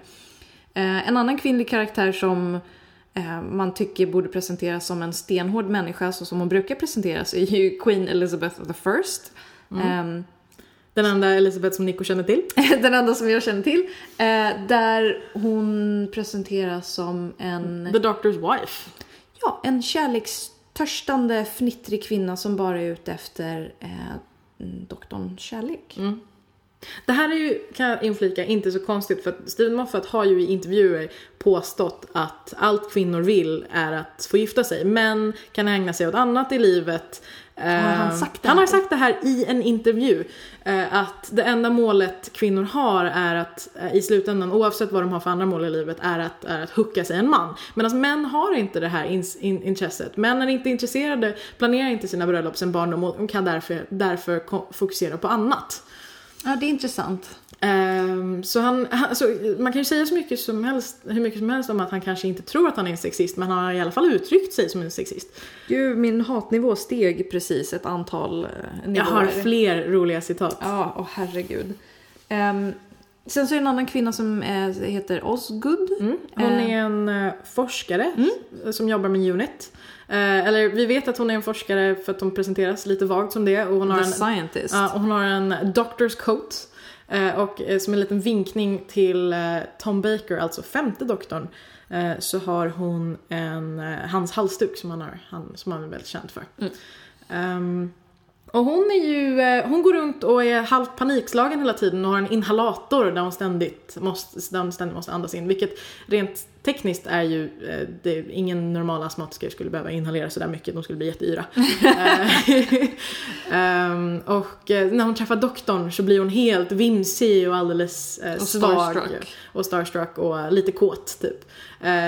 Eh, En annan kvinnlig karaktär som eh, man tycker borde presenteras som en stenhård människa så som hon brukar presenteras är ju Queen Elizabeth I. Ehm, Den enda Elisabeth som Nico känner till. den enda som jag känner till. Eh, där hon presenteras som en, The Doctor's Wife. ja, en kärlekstörstande, fnittrig kvinna som bara är ute efter eh, doktorn kärlek. Det här är ju, kan jag inflika, inte så konstigt för att Steven Moffat har ju i intervjuer påstått att allt kvinnor vill är att få gifta sig. Män kan ägna sig åt annat i livet. Har han Eh, sagt det Han har sagt det här i en intervju. eh, Att det enda målet kvinnor har är att eh, i slutändan, oavsett vad de har för andra mål i livet, är att, är att hooka sig en man. Medan män har inte det här ins- in, intresset. Män är inte intresserade, planerar inte sina bröllop sen barndom och kan därför, därför fokusera på annat. Ja, det är intressant. Ehm, så han, han- man kan ju säga så mycket som helst, hur mycket som helst om att han kanske inte tror att han är en sexist, men han har i alla fall uttryckt sig som en sexist. Gud, min hatnivå steg precis ett antal eh, nivåer. Jag har fler roliga citat. Ja, åh herregud. Ehm, sen så är det en annan kvinna som eh, heter Osgood. Mm. Hon Eh. är en eh, forskare som jobbar med Unit. Eh, eller vi vet att hon är en forskare för att hon presenteras lite vagt som det. Och hon har The en, Scientist. Ja, och hon har en Doctor's Coat. Eh, och eh, som en liten vinkning till eh, Tom Baker, alltså femte doktorn, så har hon en, hans halsduk som han, har, han, som han är väldigt känd för. Ehm, och hon är ju, hon går runt och är halvt panikslagen hela tiden och har en inhalator där hon ständigt måste, där hon ständigt måste andas in. Vilket rent tekniskt är ju, eh, det, ingen normal astmatiker skulle behöva inhalera sådär mycket, de skulle bli jätteyra. Eh, ehm, och eh, när hon träffar doktorn så blir hon helt vimsig och alldeles eh, Och svag. starstruck. Och starstruck och lite kåt typ.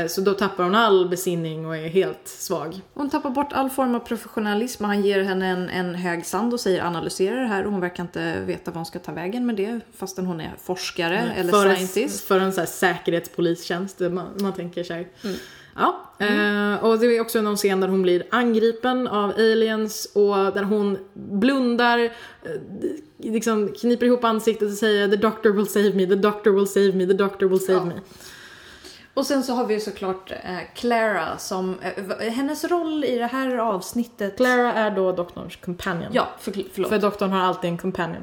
Så då tappar hon all besinning och är helt svag. Hon tappar bort all form av professionalism. Han ger henne en, en hög sand och säger analysera det här och hon verkar inte veta vad hon ska ta vägen med det fastän hon är forskare eller för, scientist. för en så här säkerhetspolistjänst, man, man tänker sig. Mm. Ja, eh, och det är också någon scen där hon blir angripen av aliens och där hon blundar, eh, liksom kniper ihop ansiktet och säger the doctor will save me, the doctor will save me, the doctor will save Ja. me. Och sen så har vi ju såklart eh, Clara som, eh, hennes roll i det här avsnittet. Clara är då doktorns companion. Ja, för, förlåt. För doktorn har alltid en companion.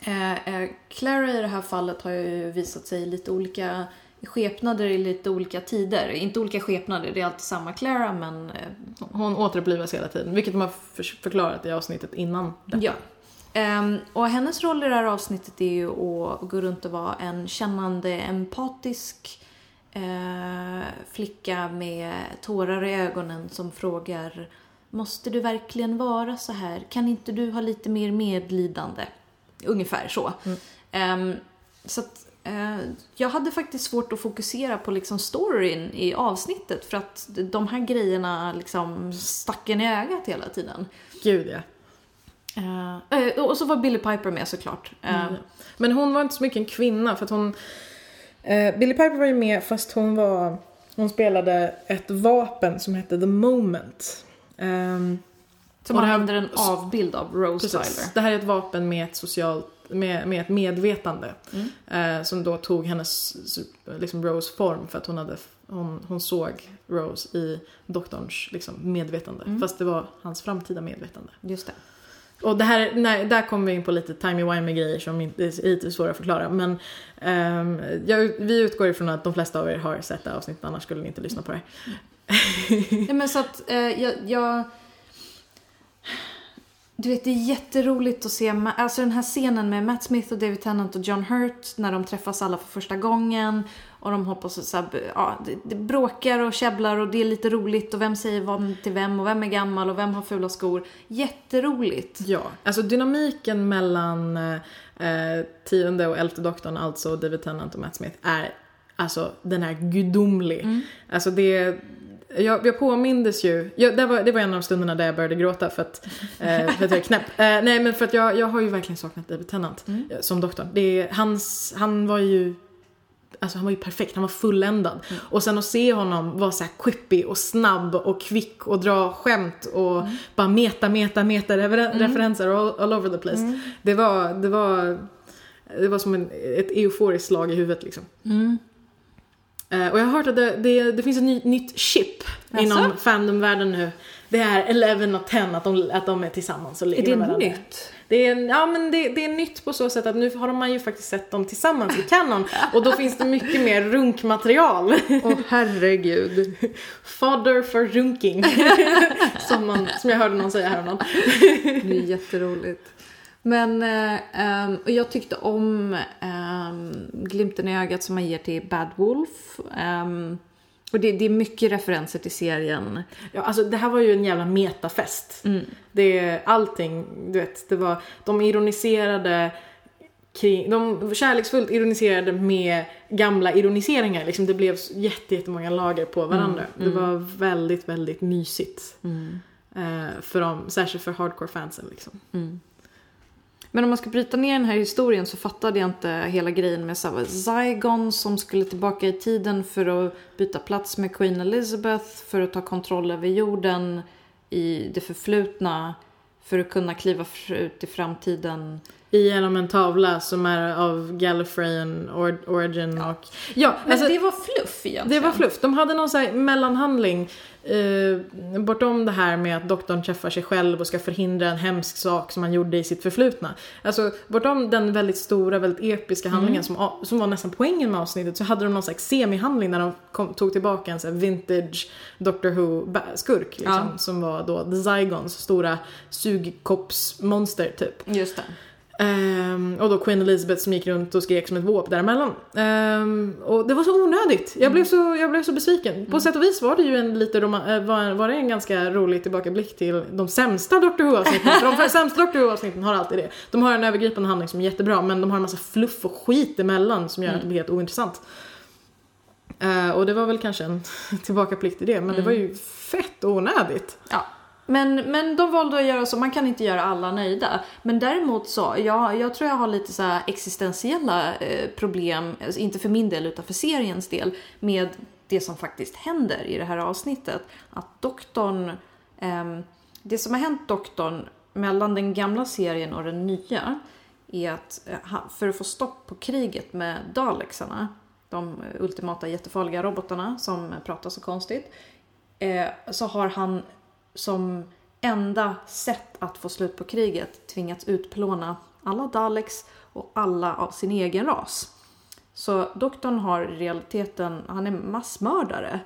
Eh, eh, Clara i det här fallet har ju visat sig i lite olika skepnader i lite olika tider. Inte olika skepnader, det är alltid samma Clara men eh, Hon återupplivas hela tiden, vilket de har för- förklarat i avsnittet innan. detta. Ja. Ehm, och hennes roll i det här avsnittet är ju att gå runt och vara en kännande, empatisk eh, flicka med tårar i ögonen som frågar Måste du verkligen vara så här? Kan inte du ha lite mer medlidande? Ungefär så. Ehm, så att, jag hade faktiskt svårt att fokusera på liksom storyn i avsnittet för att de här grejerna liksom stack en i ögat hela tiden. Gud ja. Eh, eh, och så var Billy Piper med såklart. Eh, Mm. Men hon var inte så mycket en kvinna för att hon... Eh, Billie Piper var ju med fast hon var... Hon spelade ett vapen som hette The Moment. Ehm, Som använder en avbild av Rose Precis. Tyler. Det här är ett vapen med ett socialt med, med ett medvetande. Mm. Eh, som då tog hennes liksom Rose form för att hon, hade, hon, hon såg Rose i doktorns liksom, medvetande. Mm. Fast det var hans framtida medvetande. Just det. Och det här, nej, där kommer vi in på lite timey-wimey grejer som inte är lite svåra att förklara. Men ehm, jag, vi utgår ifrån att de flesta av er har sett det här avsnittet, annars skulle ni inte lyssna på det. Ja, men så att eh, jag, jag... Du vet, det är jätteroligt att se alltså den här scenen med Matt Smith och David Tennant och John Hurt när de träffas alla för första gången. Och de hoppas så, så här, ja, det, det bråkar och käbblar och det är lite roligt och vem säger vad till vem och vem är gammal och vem har fula skor. Jätteroligt. Ja, alltså dynamiken mellan eh, tionde och elfte doktorn, alltså David Tennant och Matt Smith, är alltså den är gudomlig. Alltså det jag, jag påmindes ju, jag, det, var, det var en av de stunderna där jag började gråta för att, eh, för att jag är knäpp. Eh, nej men för att jag, jag har ju verkligen saknat David Tennant eh, som doktorn. Det hans, han var ju Alltså han var ju perfekt, han var fulländad. Och sen att se honom vara så här quippy och snabb och kvick och dra skämt och bara meta, meta, meta refer- referenser all, all over the place. Det var, det var, det var som en, ett euforiskt slag i huvudet liksom. Eh, och jag har hört att det, det, det finns ett ny, nytt chip Jaså? inom fandomvärlden nu. Det är 11 och 10, att de, att de är tillsammans och ligger Är det med varandra. nytt? Det är, ja men det, det är nytt på så sätt att nu har man ju faktiskt sett dem tillsammans i Canon och då finns det mycket mer runkmaterial. Åh herregud. Fodder for runking. som, man, som jag hörde någon säga häromdagen. Det är jätteroligt. Men eh, ehm, och jag tyckte om um, glimten i ögat som man ger till Bad Wolf. Ehm, och det, det är mycket referenser till serien. Ja, alltså det här var ju en jävla metafest. Mm. Det är allting, du vet, det var, de ironiserade kring, de kärleksfullt ironiserade med gamla ironiseringar. Liksom det blev jätte, jättemånga lager på varandra. Det var väldigt, väldigt mysigt. Eh, för dem, särskilt för hardcore-fansen liksom. Men om man ska bryta ner den här historien så fattade jag inte hela grejen med så Zygon som skulle tillbaka i tiden för att byta plats med Queen Elizabeth för att ta kontroll över jorden i det förflutna för att kunna kliva ut i framtiden. Genom en tavla som är av Gallifreyan or- origin och... Ja, Men alltså, det var fluff egentligen. Det var fluff. De hade någon så här mellanhandling eh, bortom det här med att doktorn träffar sig själv och ska förhindra en hemsk sak som han gjorde i sitt förflutna. Alltså bortom den väldigt stora, väldigt episka handlingen som, a- som var nästan poängen med avsnittet så hade de någon slags semihandling där de kom, tog tillbaka en så vintage Doctor Who-skurk liksom, Ja. som var då The Zygons stora sugkoppsmonster typ. Just det. Ehm, och då Queen Elizabeth som gick runt och skrek som ett våp däremellan. Ehm, och det var så onödigt. Jag, blev så, jag blev så besviken. På sätt och vis var det ju en lite eh, var, var det en ganska rolig tillbakablick till de sämsta Doctor Who-avsnitten. De sämsta Doctor Who-avsnitten har alltid det. De har en övergripande handling som är jättebra men de har en massa fluff och skit emellan som gör att det blir helt ointressant. Eh, och det var väl kanske en tillbakablick till det men det var ju fett onödigt. Ja. Men, men de valde att göra så, man kan inte göra alla nöjda. Men däremot så, jag, jag tror jag har lite så här existentiella eh, problem, alltså inte för min del utan för seriens del, med det som faktiskt händer i det här avsnittet. Att doktorn, eh, det som har hänt doktorn mellan den gamla serien och den nya är att eh, för att få stopp på kriget med Dalexarna, de ultimata jättefarliga robotarna som pratar så konstigt, eh, så har han som enda sätt att få slut på kriget tvingats utplåna alla Daleks och alla av sin egen ras. Så doktorn har i realiteten, han är massmördare.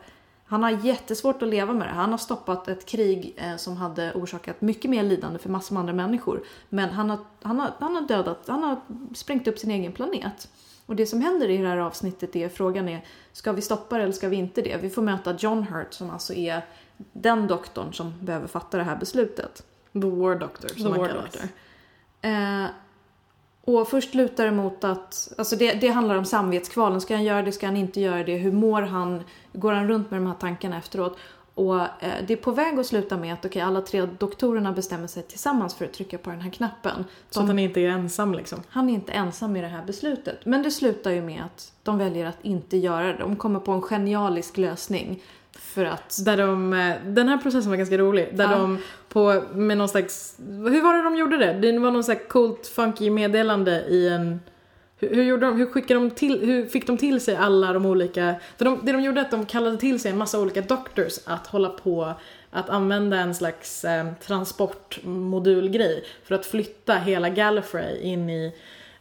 Han har jättesvårt att leva med det. Han har stoppat ett krig eh, som hade orsakat mycket mer lidande för massor med andra människor. Men han har, han, har, han har dödat, han har sprängt upp sin egen planet. Och det som händer i det här avsnittet är frågan är, ska vi stoppa det eller ska vi inte det? Vi får möta John Hurt som alltså är den doktorn som behöver fatta det här beslutet. The War Doctor som The han kallas. Doctor. Eh, och först lutar det mot att, alltså det, det handlar om samvetskvalen. Ska han göra det, ska han inte göra det? Hur mår han? Går han runt med de här tankarna efteråt? Och eh, det är på väg att sluta med att okej, alla tre doktorerna bestämmer sig tillsammans för att trycka på den här knappen. Så att han inte är ensam liksom. Han är inte ensam i det här beslutet. Men det slutar ju med att de väljer att inte göra det. De kommer på en genialisk lösning. För att... Där de, eh, den här processen var ganska rolig. Där Ja. de på, med någon slags, hur var det de gjorde det? Det var någon slags coolt funky meddelande i en hur, hur, gjorde de, hur, skickade de till, hur fick de till sig alla de olika... För de, det de gjorde är att de kallade till sig en massa olika doctors att hålla på att använda en slags eh, transportmodulgrej för att flytta hela Gallifrey in i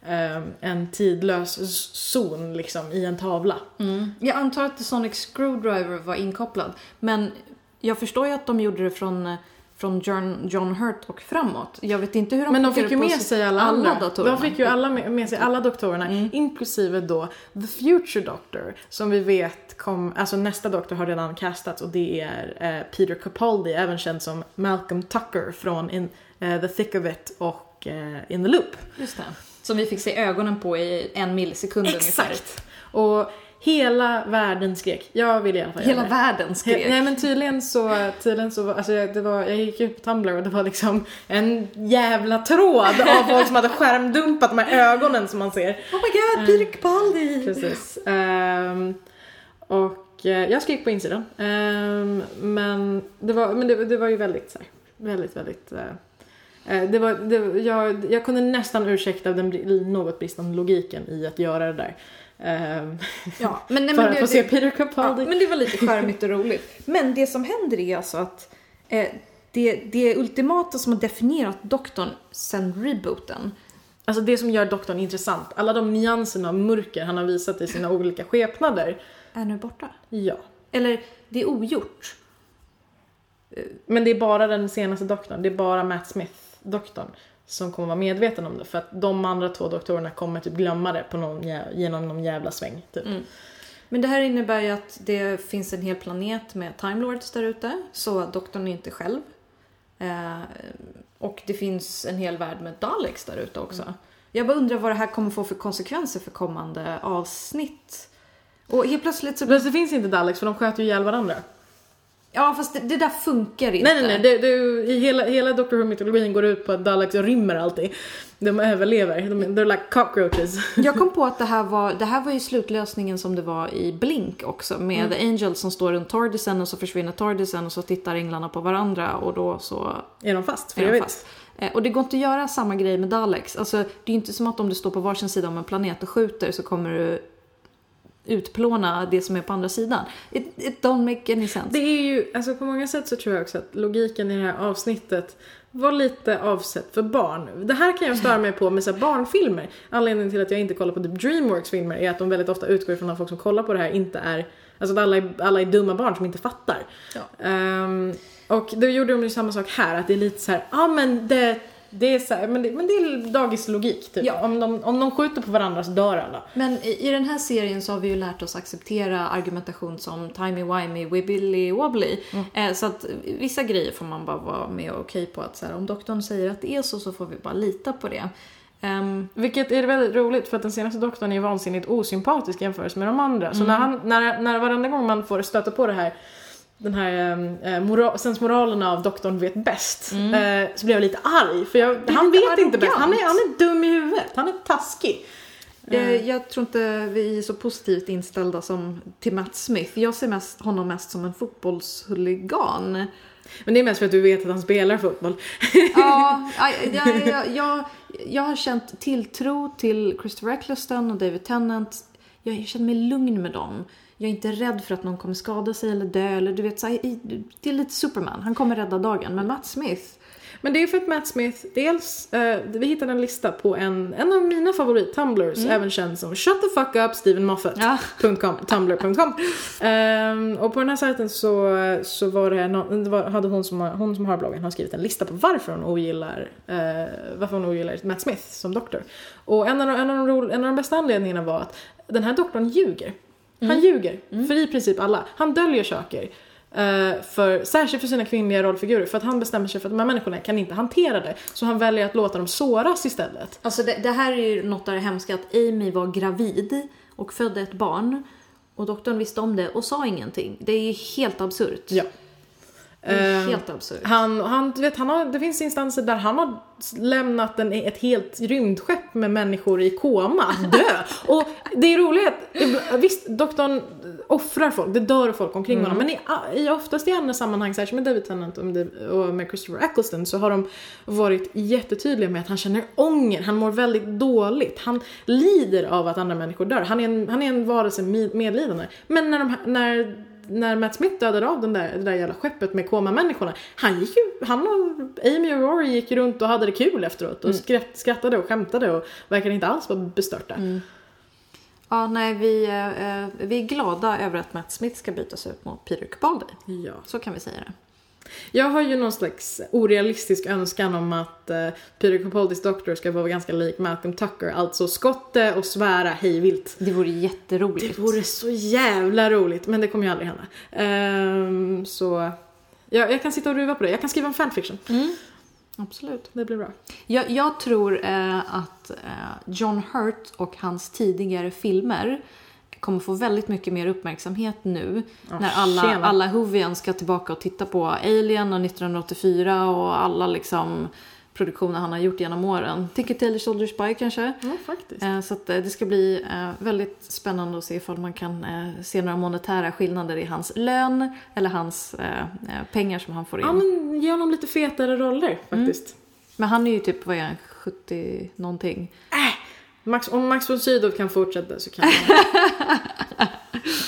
eh, en tidlös zon liksom i en tavla. Mm. Jag antar att The Sonic Screwdriver var inkopplad. Men jag förstår ju att de gjorde det från, eh, från John, John Hurt och framåt. Jag vet inte hur de Men de fick ju med sig alla, alla andra. datorerna. De fick ju alla med, med sig alla doktorerna, inklusive då The Future Doctor, som vi vet kom, alltså nästa doktor har redan castats och det är eh, Peter Capaldi, även känd som Malcolm Tucker från in, eh, The Thick of It och eh, In the Loop. Just det. Som vi fick se ögonen på i en millisekund ungefär. Exakt! Och hela världen skrek, jag vill i alla fall Hela göra det. världen skrek. He- Nej men tydligen så, tydligen så alltså jag- det var, jag gick ut på Tumblr och det var liksom en jävla tråd av folk som hade skärmdumpat de här ögonen som man ser. Oh my god, Peter Capaldi! Precis. Ehm, och eh, jag skrek på insidan. Ehm, men det var, men det, det var ju väldigt så här, väldigt, väldigt eh, eh, det var, det, jag, jag kunde nästan ursäkta den något bristande logiken i att göra det där. Ehm, Ja, men, nej, för men att det, få se Peter ja, Capaldi. men det var lite charmigt och roligt. Men det som händer är alltså att eh, det, det ultimata som har definierat doktorn sen rebooten Alltså det som gör doktorn intressant, alla de nyanserna av mörker han har visat i sina olika skepnader. är nu borta. Ja. Eller, det är ogjort. Men det är bara den senaste doktorn, det är bara Matt Smith-doktorn som kommer vara medveten om det. För att de andra två doktorerna kommer typ glömma det på någon, genom någon jävla sväng. Typ. Mm. Men det här innebär ju att det finns en hel planet med Time Lords där ute. Så doktorn är inte själv. Eh, och det finns en hel värld med Daleks där ute också. Jag bara undrar vad det här kommer få för konsekvenser för kommande avsnitt. Och helt plötsligt så... Det finns inte Daleks för de sköt ju ihjäl varandra. Ja fast det, det där funkar inte. Nej nej nej, det, det, i hela, hela Doctor Who-mytologin går ut på att Daleks rymmer alltid. De överlever, de, they're like cockroaches. Jag kom på att det här var, det här var ju slutlösningen som det var i Blink också med The Angels som står runt Tardisen och så försvinner Tardisen och så tittar änglarna på varandra och då så Är de fast? För är evigt? Eh, Och det går inte att göra samma grej med Daleks. Alltså, det är ju inte som att om du står på varsin sida om en planet och skjuter så kommer du utplåna det som är på andra sidan. It, it don't make any sense. Det är ju, alltså på många sätt så tror jag också att logiken i det här avsnittet var lite avsett för barn. Det här kan jag störa mig på med så barnfilmer. Anledningen till att jag inte kollar på typ Dreamworks filmer är att de väldigt ofta utgår ifrån att folk som kollar på det här inte är, alltså att alla är, alla är dumma barn som inte fattar. Ja. Ehm, och då gjorde de ju samma sak här, att det är lite så här, ja ah, men det, det är så här, men, det, men det är dagislogik typ. Ja. Om, de, om de skjuter på varandra så dör alla. Men i, i den här serien så har vi ju lärt oss acceptera argumentation som timey-wimey, wibbly-wobbly. Eh, så att vissa grejer får man bara vara med och okej på att så här, om doktorn säger att det är så så får vi bara lita på det. Ehm, Vilket är väldigt roligt för att den senaste doktorn är vansinnigt osympatisk jämfört med de andra. Så Mm. när, han, när, när varenda gång man får stöta på det här den här eh, mora, sensmoralen av doktorn vet bäst eh, så blir jag lite arg för jag, Mm. han vet inte bäst. Han är, arrogant. han är dum i huvudet, han är taskig. eh, jag tror inte vi är så positivt inställda som till Matt Smith. Jag ser mest, honom mest som en fotbollshuligan. Men det är mest för att du vet att han spelar fotboll. Ja, jag, jag, jag, jag, har känt tilltro till Christopher Eccleston och David Tennant. Jag, jag känner mig lugn med dem. Jag är inte rädd för att någon kommer skada sig eller dö. Eller du vet, så här, det är lite Superman. Han kommer rädda dagen. Men Matt Smith, Men det är för att Matt Smith, dels, eh, vi hittade en lista på en, en av mina favorit-tumblers, även känd som Shut the fuck up Stephen Moffat. Ja. .com, tumblr.com. Ehm, och på den här sajten så, så var det, nå- det var, hade hon som, hon som har bloggen har skrivit en lista på varför hon ogillar, eh, varför hon ogillar Matt Smith som doktor. Och en av, de, en, av de, en av de bästa anledningarna var att den här doktorn ljuger. Han ljuger för i princip alla. Han döljer saker. eh, för, särskilt för sina kvinnliga rollfigurer för att han bestämmer sig för att de här människorna kan inte hantera det. Så han väljer att låta dem såras istället. Alltså det, det här är ju något av det hemska att Amy var gravid och födde ett barn. Och doktorn visste om det och sa ingenting. Det är helt absurt. Ja. Eh, helt absurt. Han, han, du vet, han har, det finns instanser där han har lämnat en, ett helt rymdskepp med människor i koma dö. Och det är roligt, att- visst doktorn offrar folk, det dör folk omkring honom men i, i oftast i andra sammanhang, särskilt med David Tennant och med, Christopher Eccleston så har de varit jättetydliga med att han känner ånger, han mår väldigt dåligt, han lider av att andra människor dör. Han är en, han är en varelse med- medlidande. Men när, de, när när Matt Smith dödade av den där, det där jävla skeppet med komamänniskorna, han gick ju, han och Amy och Rory gick ju runt och hade det kul efteråt och skratt, skrattade och skämtade och verkade inte alls vara bestörta. Ja, nej, vi, eh, eh, vi är glada över att Matt Smith ska bytas ut mot Peter Capaldi. Ja. Så kan vi säga det. Jag har ju någon slags orealistisk önskan om att eh, Peter Capaldis doktor ska vara ganska lik Malcolm Tucker, alltså skotte och svära hejvilt. Det vore jätteroligt. Det vore så jävla roligt, men det kommer ju aldrig hända. Ehm, så ja, jag kan sitta och ruva på det. Jag kan skriva en fanfiction. Absolut. Det blir bra. Jag, jag tror eh, att eh, John Hurt och hans tidigare filmer kommer få väldigt mycket mer uppmärksamhet nu Ja, när alla, tjena. alla Whovian ska tillbaka och titta på Alien och 1984 och alla liksom produktioner han har gjort genom åren. Tänker Taylor Soldier Spy kanske? Ja, faktiskt. Eh, Så att eh, det ska bli eh, väldigt spännande att se ifall man kan eh, se några monetära skillnader i hans lön eller hans eh, pengar som han får in. Ja, men ge honom lite fetare roller faktiskt. Men han är ju typ, vad är han, 70 någonting? Max, om Max von Sydow kan fortsätta så kan han.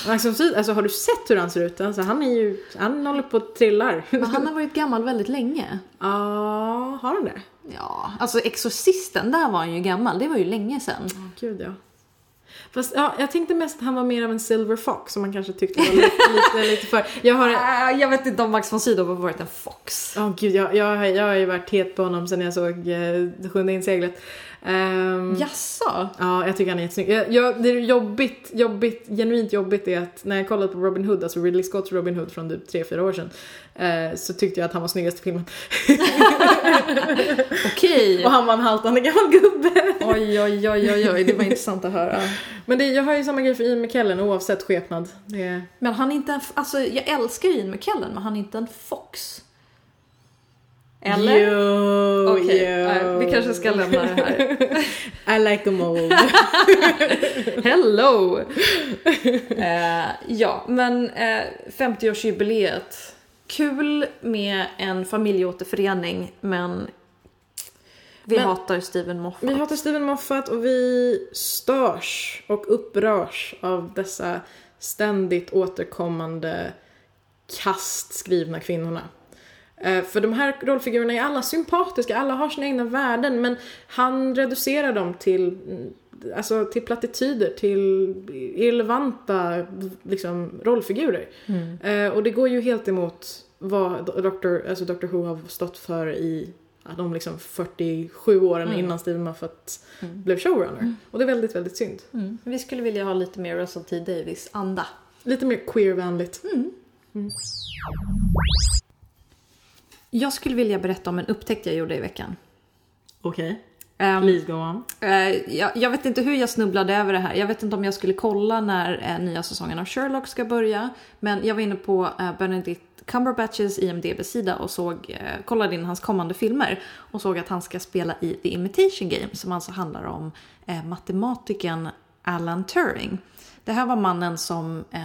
Max von Sydow, alltså har du sett hur han ser ut? Alltså han är ju, han håller på att trillar. Men han har varit gammal väldigt länge. Ja, har han det? Ja, alltså Exorcisten, där var han ju gammal. Det var ju länge sedan. Ja, gud ja. Fast ja, jag tänkte mest att han var mer av en silver fox som man kanske tyckte var lite, lite, lite för. Jag har, Äh, jag vet inte om Max von Sydow har varit en fox. Ja, gud, jag, jag, jag har ju varit het på honom sen jag såg eh, sjunde inseglet. Um, Jaså? Ja, jag tycker han är jättesnygg. Jag, jag, det är jobbigt, jobbigt, genuint jobbigt är att när jag kollade på Robin Hood, alltså Ridley Scotts Robin Hood från typ 3-4 år sedan, eh, så tyckte jag att han var snyggast i filmen. Okej. Och han var en haltande gammal gubbe. Oj, oj, oj, oj, oj. Det var intressant att höra. Men det, jag har ju samma grej för Ian McKellen oavsett skepnad. Det, Men han är inte en... Alltså, jag älskar Ian McKellen, men han är inte en fox. Eller? Jo, Okej, jo. vi kanske ska lämna det här. I like them old. Hello! eh, ja, men eh, 50-årsjubileet. Kul med en familjeåterförening, men vi Men- hatar Steven Moffat. Vi hatar Steven Moffat och vi störs och upprörs av dessa ständigt återkommande kast skrivna kvinnorna. Eh, För de här rollfigurerna är alla sympatiska, alla har sina egna värden men han reducerar dem till, mm, alltså, till plattityder, till irrelevanta liksom, rollfigurer. Eh, Och det går ju helt emot vad Dr. Alltså Dr. Who har stått för i de liksom 47 åren Mm. innan Steven Moffat Mm. blev showrunner. Och det är väldigt, väldigt synd. Mm. Vi skulle vilja ha lite mer Russell T Davis-anda. Lite mer queervänligt. Jag skulle vilja berätta om en upptäckt jag gjorde i veckan. Okej. Ehm, Please go on. Eh, jag, jag vet inte hur jag snubblade över det här. Jag vet inte om jag skulle kolla när eh, nya säsongen av Sherlock ska börja. Men jag var inne på eh, Benedict Cumberbatches IMDB-sida och såg, kollade in hans kommande filmer och såg att han ska spela i The Imitation Game som alltså handlar om matematikern Alan Turing. Det här var mannen som eh,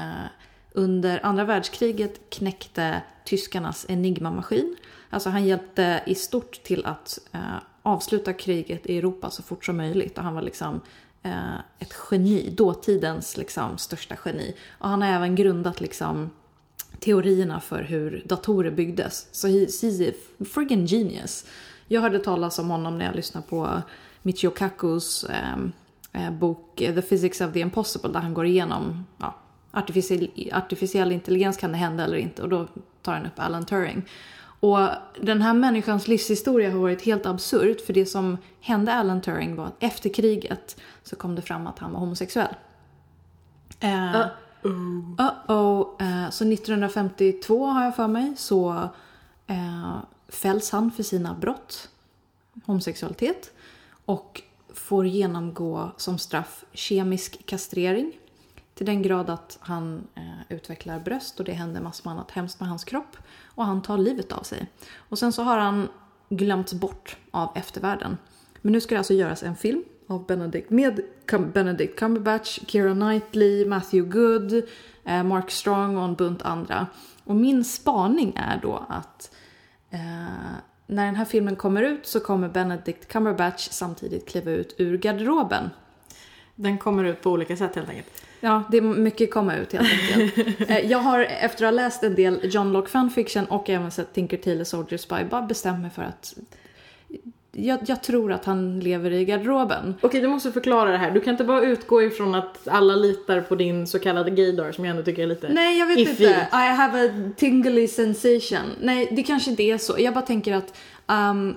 under andra världskriget knäckte tyskarnas Enigma-maskin. Alltså han hjälpte i stort till att eh, avsluta kriget i Europa så fort som möjligt. Och han var liksom eh, ett geni, dåtidens liksom, största geni. Och han har även grundat liksom, teorierna för hur datorer byggdes. Så he, he's a friggin genius. Jag hörde talas om honom när jag lyssnade på Michio Kakus eh, eh bok eh, The Physics of the Impossible där han går igenom ja, artificiell, artificiell intelligens kan det hända eller inte och då tar han upp Alan Turing. Och den här människans livshistoria har varit helt absurd för det som hände Alan Turing var att efter kriget så kom det fram att han var homosexuell. Eh, Uh-oh. Uh-oh. Eh, så 1952 har jag för mig så eh, fälls han för sina brott, homosexualitet, och får genomgå som straff kemisk kastrering till den grad att han eh, utvecklar bröst och det händer massor med annat hemskt med hans kropp. Och han tar livet av sig. Och sen så har han glömts bort av eftervärlden. Men nu ska det alltså göras en film av Benedict med Cum- Benedict Cumberbatch, Keira Knightley, Matthew Good, eh, Mark Strong och en bunt andra. Och min spaning är då att eh, när den här filmen kommer ut så kommer Benedict Cumberbatch samtidigt kliva ut ur garderoben. Den kommer ut på olika sätt helt enkelt. Ja, det är mycket komma ut helt enkelt. Eh, jag har efter att ha läst en del John Locke fanfiction och även sett Tinker Tailor Soldier Spy bara bestämt mig för att jag, jag tror att han lever i garderoben. Okej, du måste förklara det här. Du kan inte bara utgå ifrån att alla litar på din så kallade gaydar som jag ändå tycker är lite Nej, jag vet iffy. inte. I have a tingly sensation. Nej, det kanske inte är så. Jag bara tänker att um,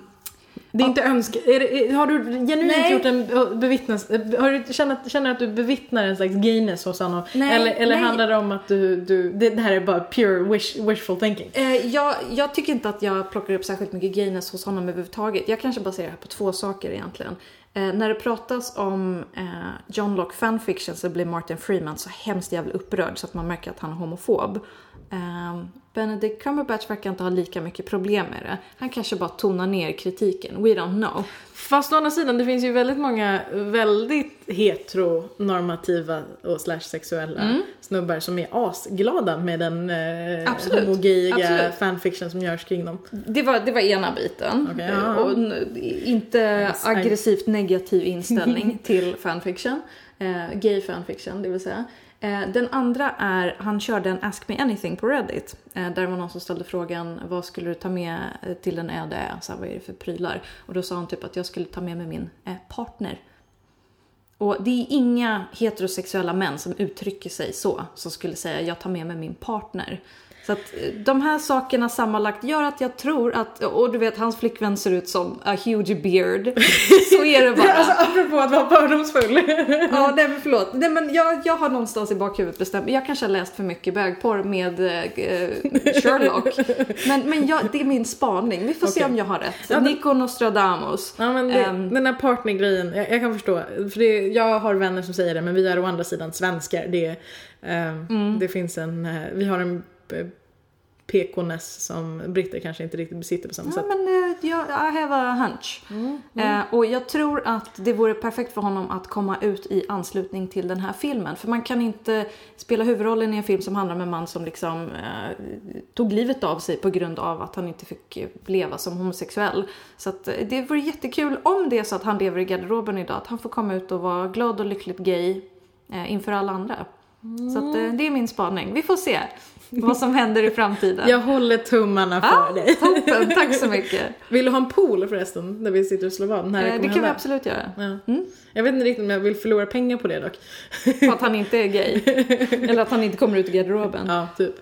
Det är inte önsk... Är det, är, har du genuint Nej. gjort en bevittnas... Har du känner, känner att du bevittnar en slags gayness hos honom? Nej, eller eller nej. handlar det om att du... du det, det här är bara pure wish, wishful thinking? Eh, jag, jag tycker inte att jag plockar upp särskilt mycket gayness hos honom överhuvudtaget. Jag kanske baserar det här på två saker egentligen. Eh, när det pratas om eh, John Locke fanfiction så blir Martin Freeman så hemskt jävla upprörd så att man märker att han är homofob. Benedict Cumberbatch verkar inte ha lika mycket problem med det. Han kanske bara tonar ner kritiken. We don't know. Fast å andra sidan, det finns ju väldigt många väldigt heteronormativa och slash sexuella snubbar som är asglada med den eh, Absolut. homogeia Absolut. fanfiction som görs kring dem. Det var, det var ena biten. Ja. Och inte Yes, I- aggressivt negativ inställning till fanfiction. Eh, gay fanfiction, det vill säga. Eh, den andra är, han körde en Ask Me Anything på Reddit. Eh, där där var någon som ställde frågan, vad skulle du ta med eh, till en öde ö? Så här, vad är det för prylar? Och då sa han typ att jag skulle ta med mig min partner. Och det är inga heterosexuella män som uttrycker sig så, som skulle säga jag tar med mig min partner. Så att eh, de här sakerna sammanlagt gör att jag tror att, och du vet hans flickvän ser ut som a huge beard. Så är det bara. Alltså apropå att vara fördomsfull. Ja, nej men förlåt. Nej, men jag, jag har någonstans i bakhuvudet bestämt, jag kanske har läst för mycket bögporr med eh, Sherlock. Men, men jag, det är min spaning, vi får se Okej. om jag har rätt. Ja, Nico Nostradamus. Ja men det, Ehm. den här partnergrejen, jag, jag kan förstå. För det, jag har vänner som säger det men vi är å andra sidan svenskar. Det, ehm, Mm. det finns en, eh, vi har en PK-ness som britter kanske inte riktigt besitter på samma Ja, sätt. men eh, jag, I have a hunch. Eh, och jag tror att det vore perfekt för honom att komma ut i anslutning till den här filmen. För man kan inte spela huvudrollen i en film som handlar om en man som liksom eh, tog livet av sig på grund av att han inte fick eh, leva som homosexuell. Så att, eh, det vore jättekul om det är så att han lever i garderoben idag, att han får komma ut och vara glad och lyckligt gay eh, inför alla andra. Så att, eh, det är min spaning. Vi får se vad som händer i framtiden. Jag håller tummarna för Ah, dig. toppen, tack så mycket. Vill du ha en pool förresten? Där vi sitter och slår vad? När det, Eh, Det kan vi absolut göra. Ja. Mm. Jag vet inte riktigt om jag vill förlora pengar på det dock. För att han inte är gay. Eller att han inte kommer ut i garderoben. Ja, typ.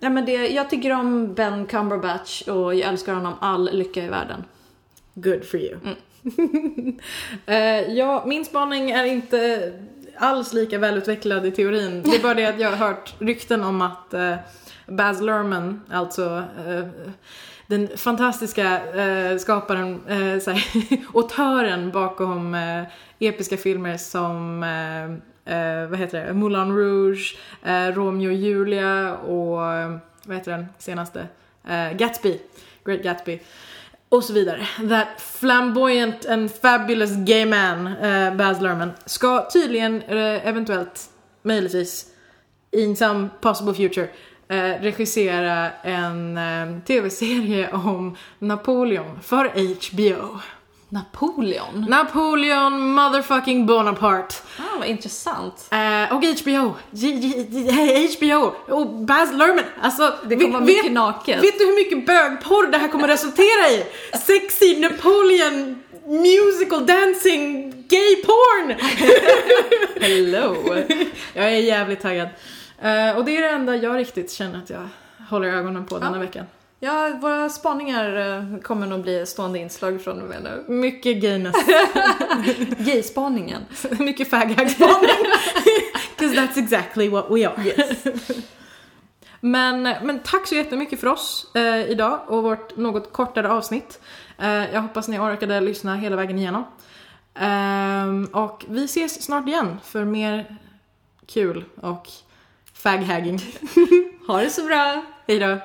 Nej, men det, jag tycker om Ben Cumberbatch och jag älskar honom all lycka i världen. Good for you. Mm. Eh, ja, min spaning är inte alls lika välutvecklad i teorin. Det är bara det att jag har hört rykten om att eh, Baz Luhrmann, alltså eh, den fantastiska eh, skaparen, eh, såhär, autören bakom eh, episka filmer som eh, eh, vad heter det? Moulin Rouge, eh, Romeo och Julia och eh, vad heter den senaste? Eh, Gatsby, Great Gatsby. Och så vidare. That flamboyant and fabulous gay man, eh, Baz Luhrmann, ska tydligen, eh, eventuellt, möjligtvis, in some possible future, eh, regissera en eh, tv-serie om Napoleon för HBO. Napoleon? Napoleon motherfucking Bonaparte. Ah, vad intressant. Eh, och HBO. G- G- G- HBO. Och Baz Luhrmann. Alltså, Det kommer vara mycket naket. Vet du hur mycket bögporr det här kommer resultera i? Sexy Napoleon musical dancing gay porn! Hello. Jag är jävligt taggad. Eh, och det är det enda jag riktigt känner att jag håller ögonen på denna Ja. veckan. Ja, våra spaningar eh, kommer nog bli stående inslag från och med nu. Mycket gayness. Gayspaningen. mycket fag-hag-spaning. 'Cause that's exactly what we are. Yes. Men, men tack så jättemycket för oss eh, idag och vårt något kortare avsnitt. Eh, jag hoppas ni orkade lyssna hela vägen igenom. Ehm, och vi ses snart igen för mer kul och faghagging. Ha det så bra! Hejdå!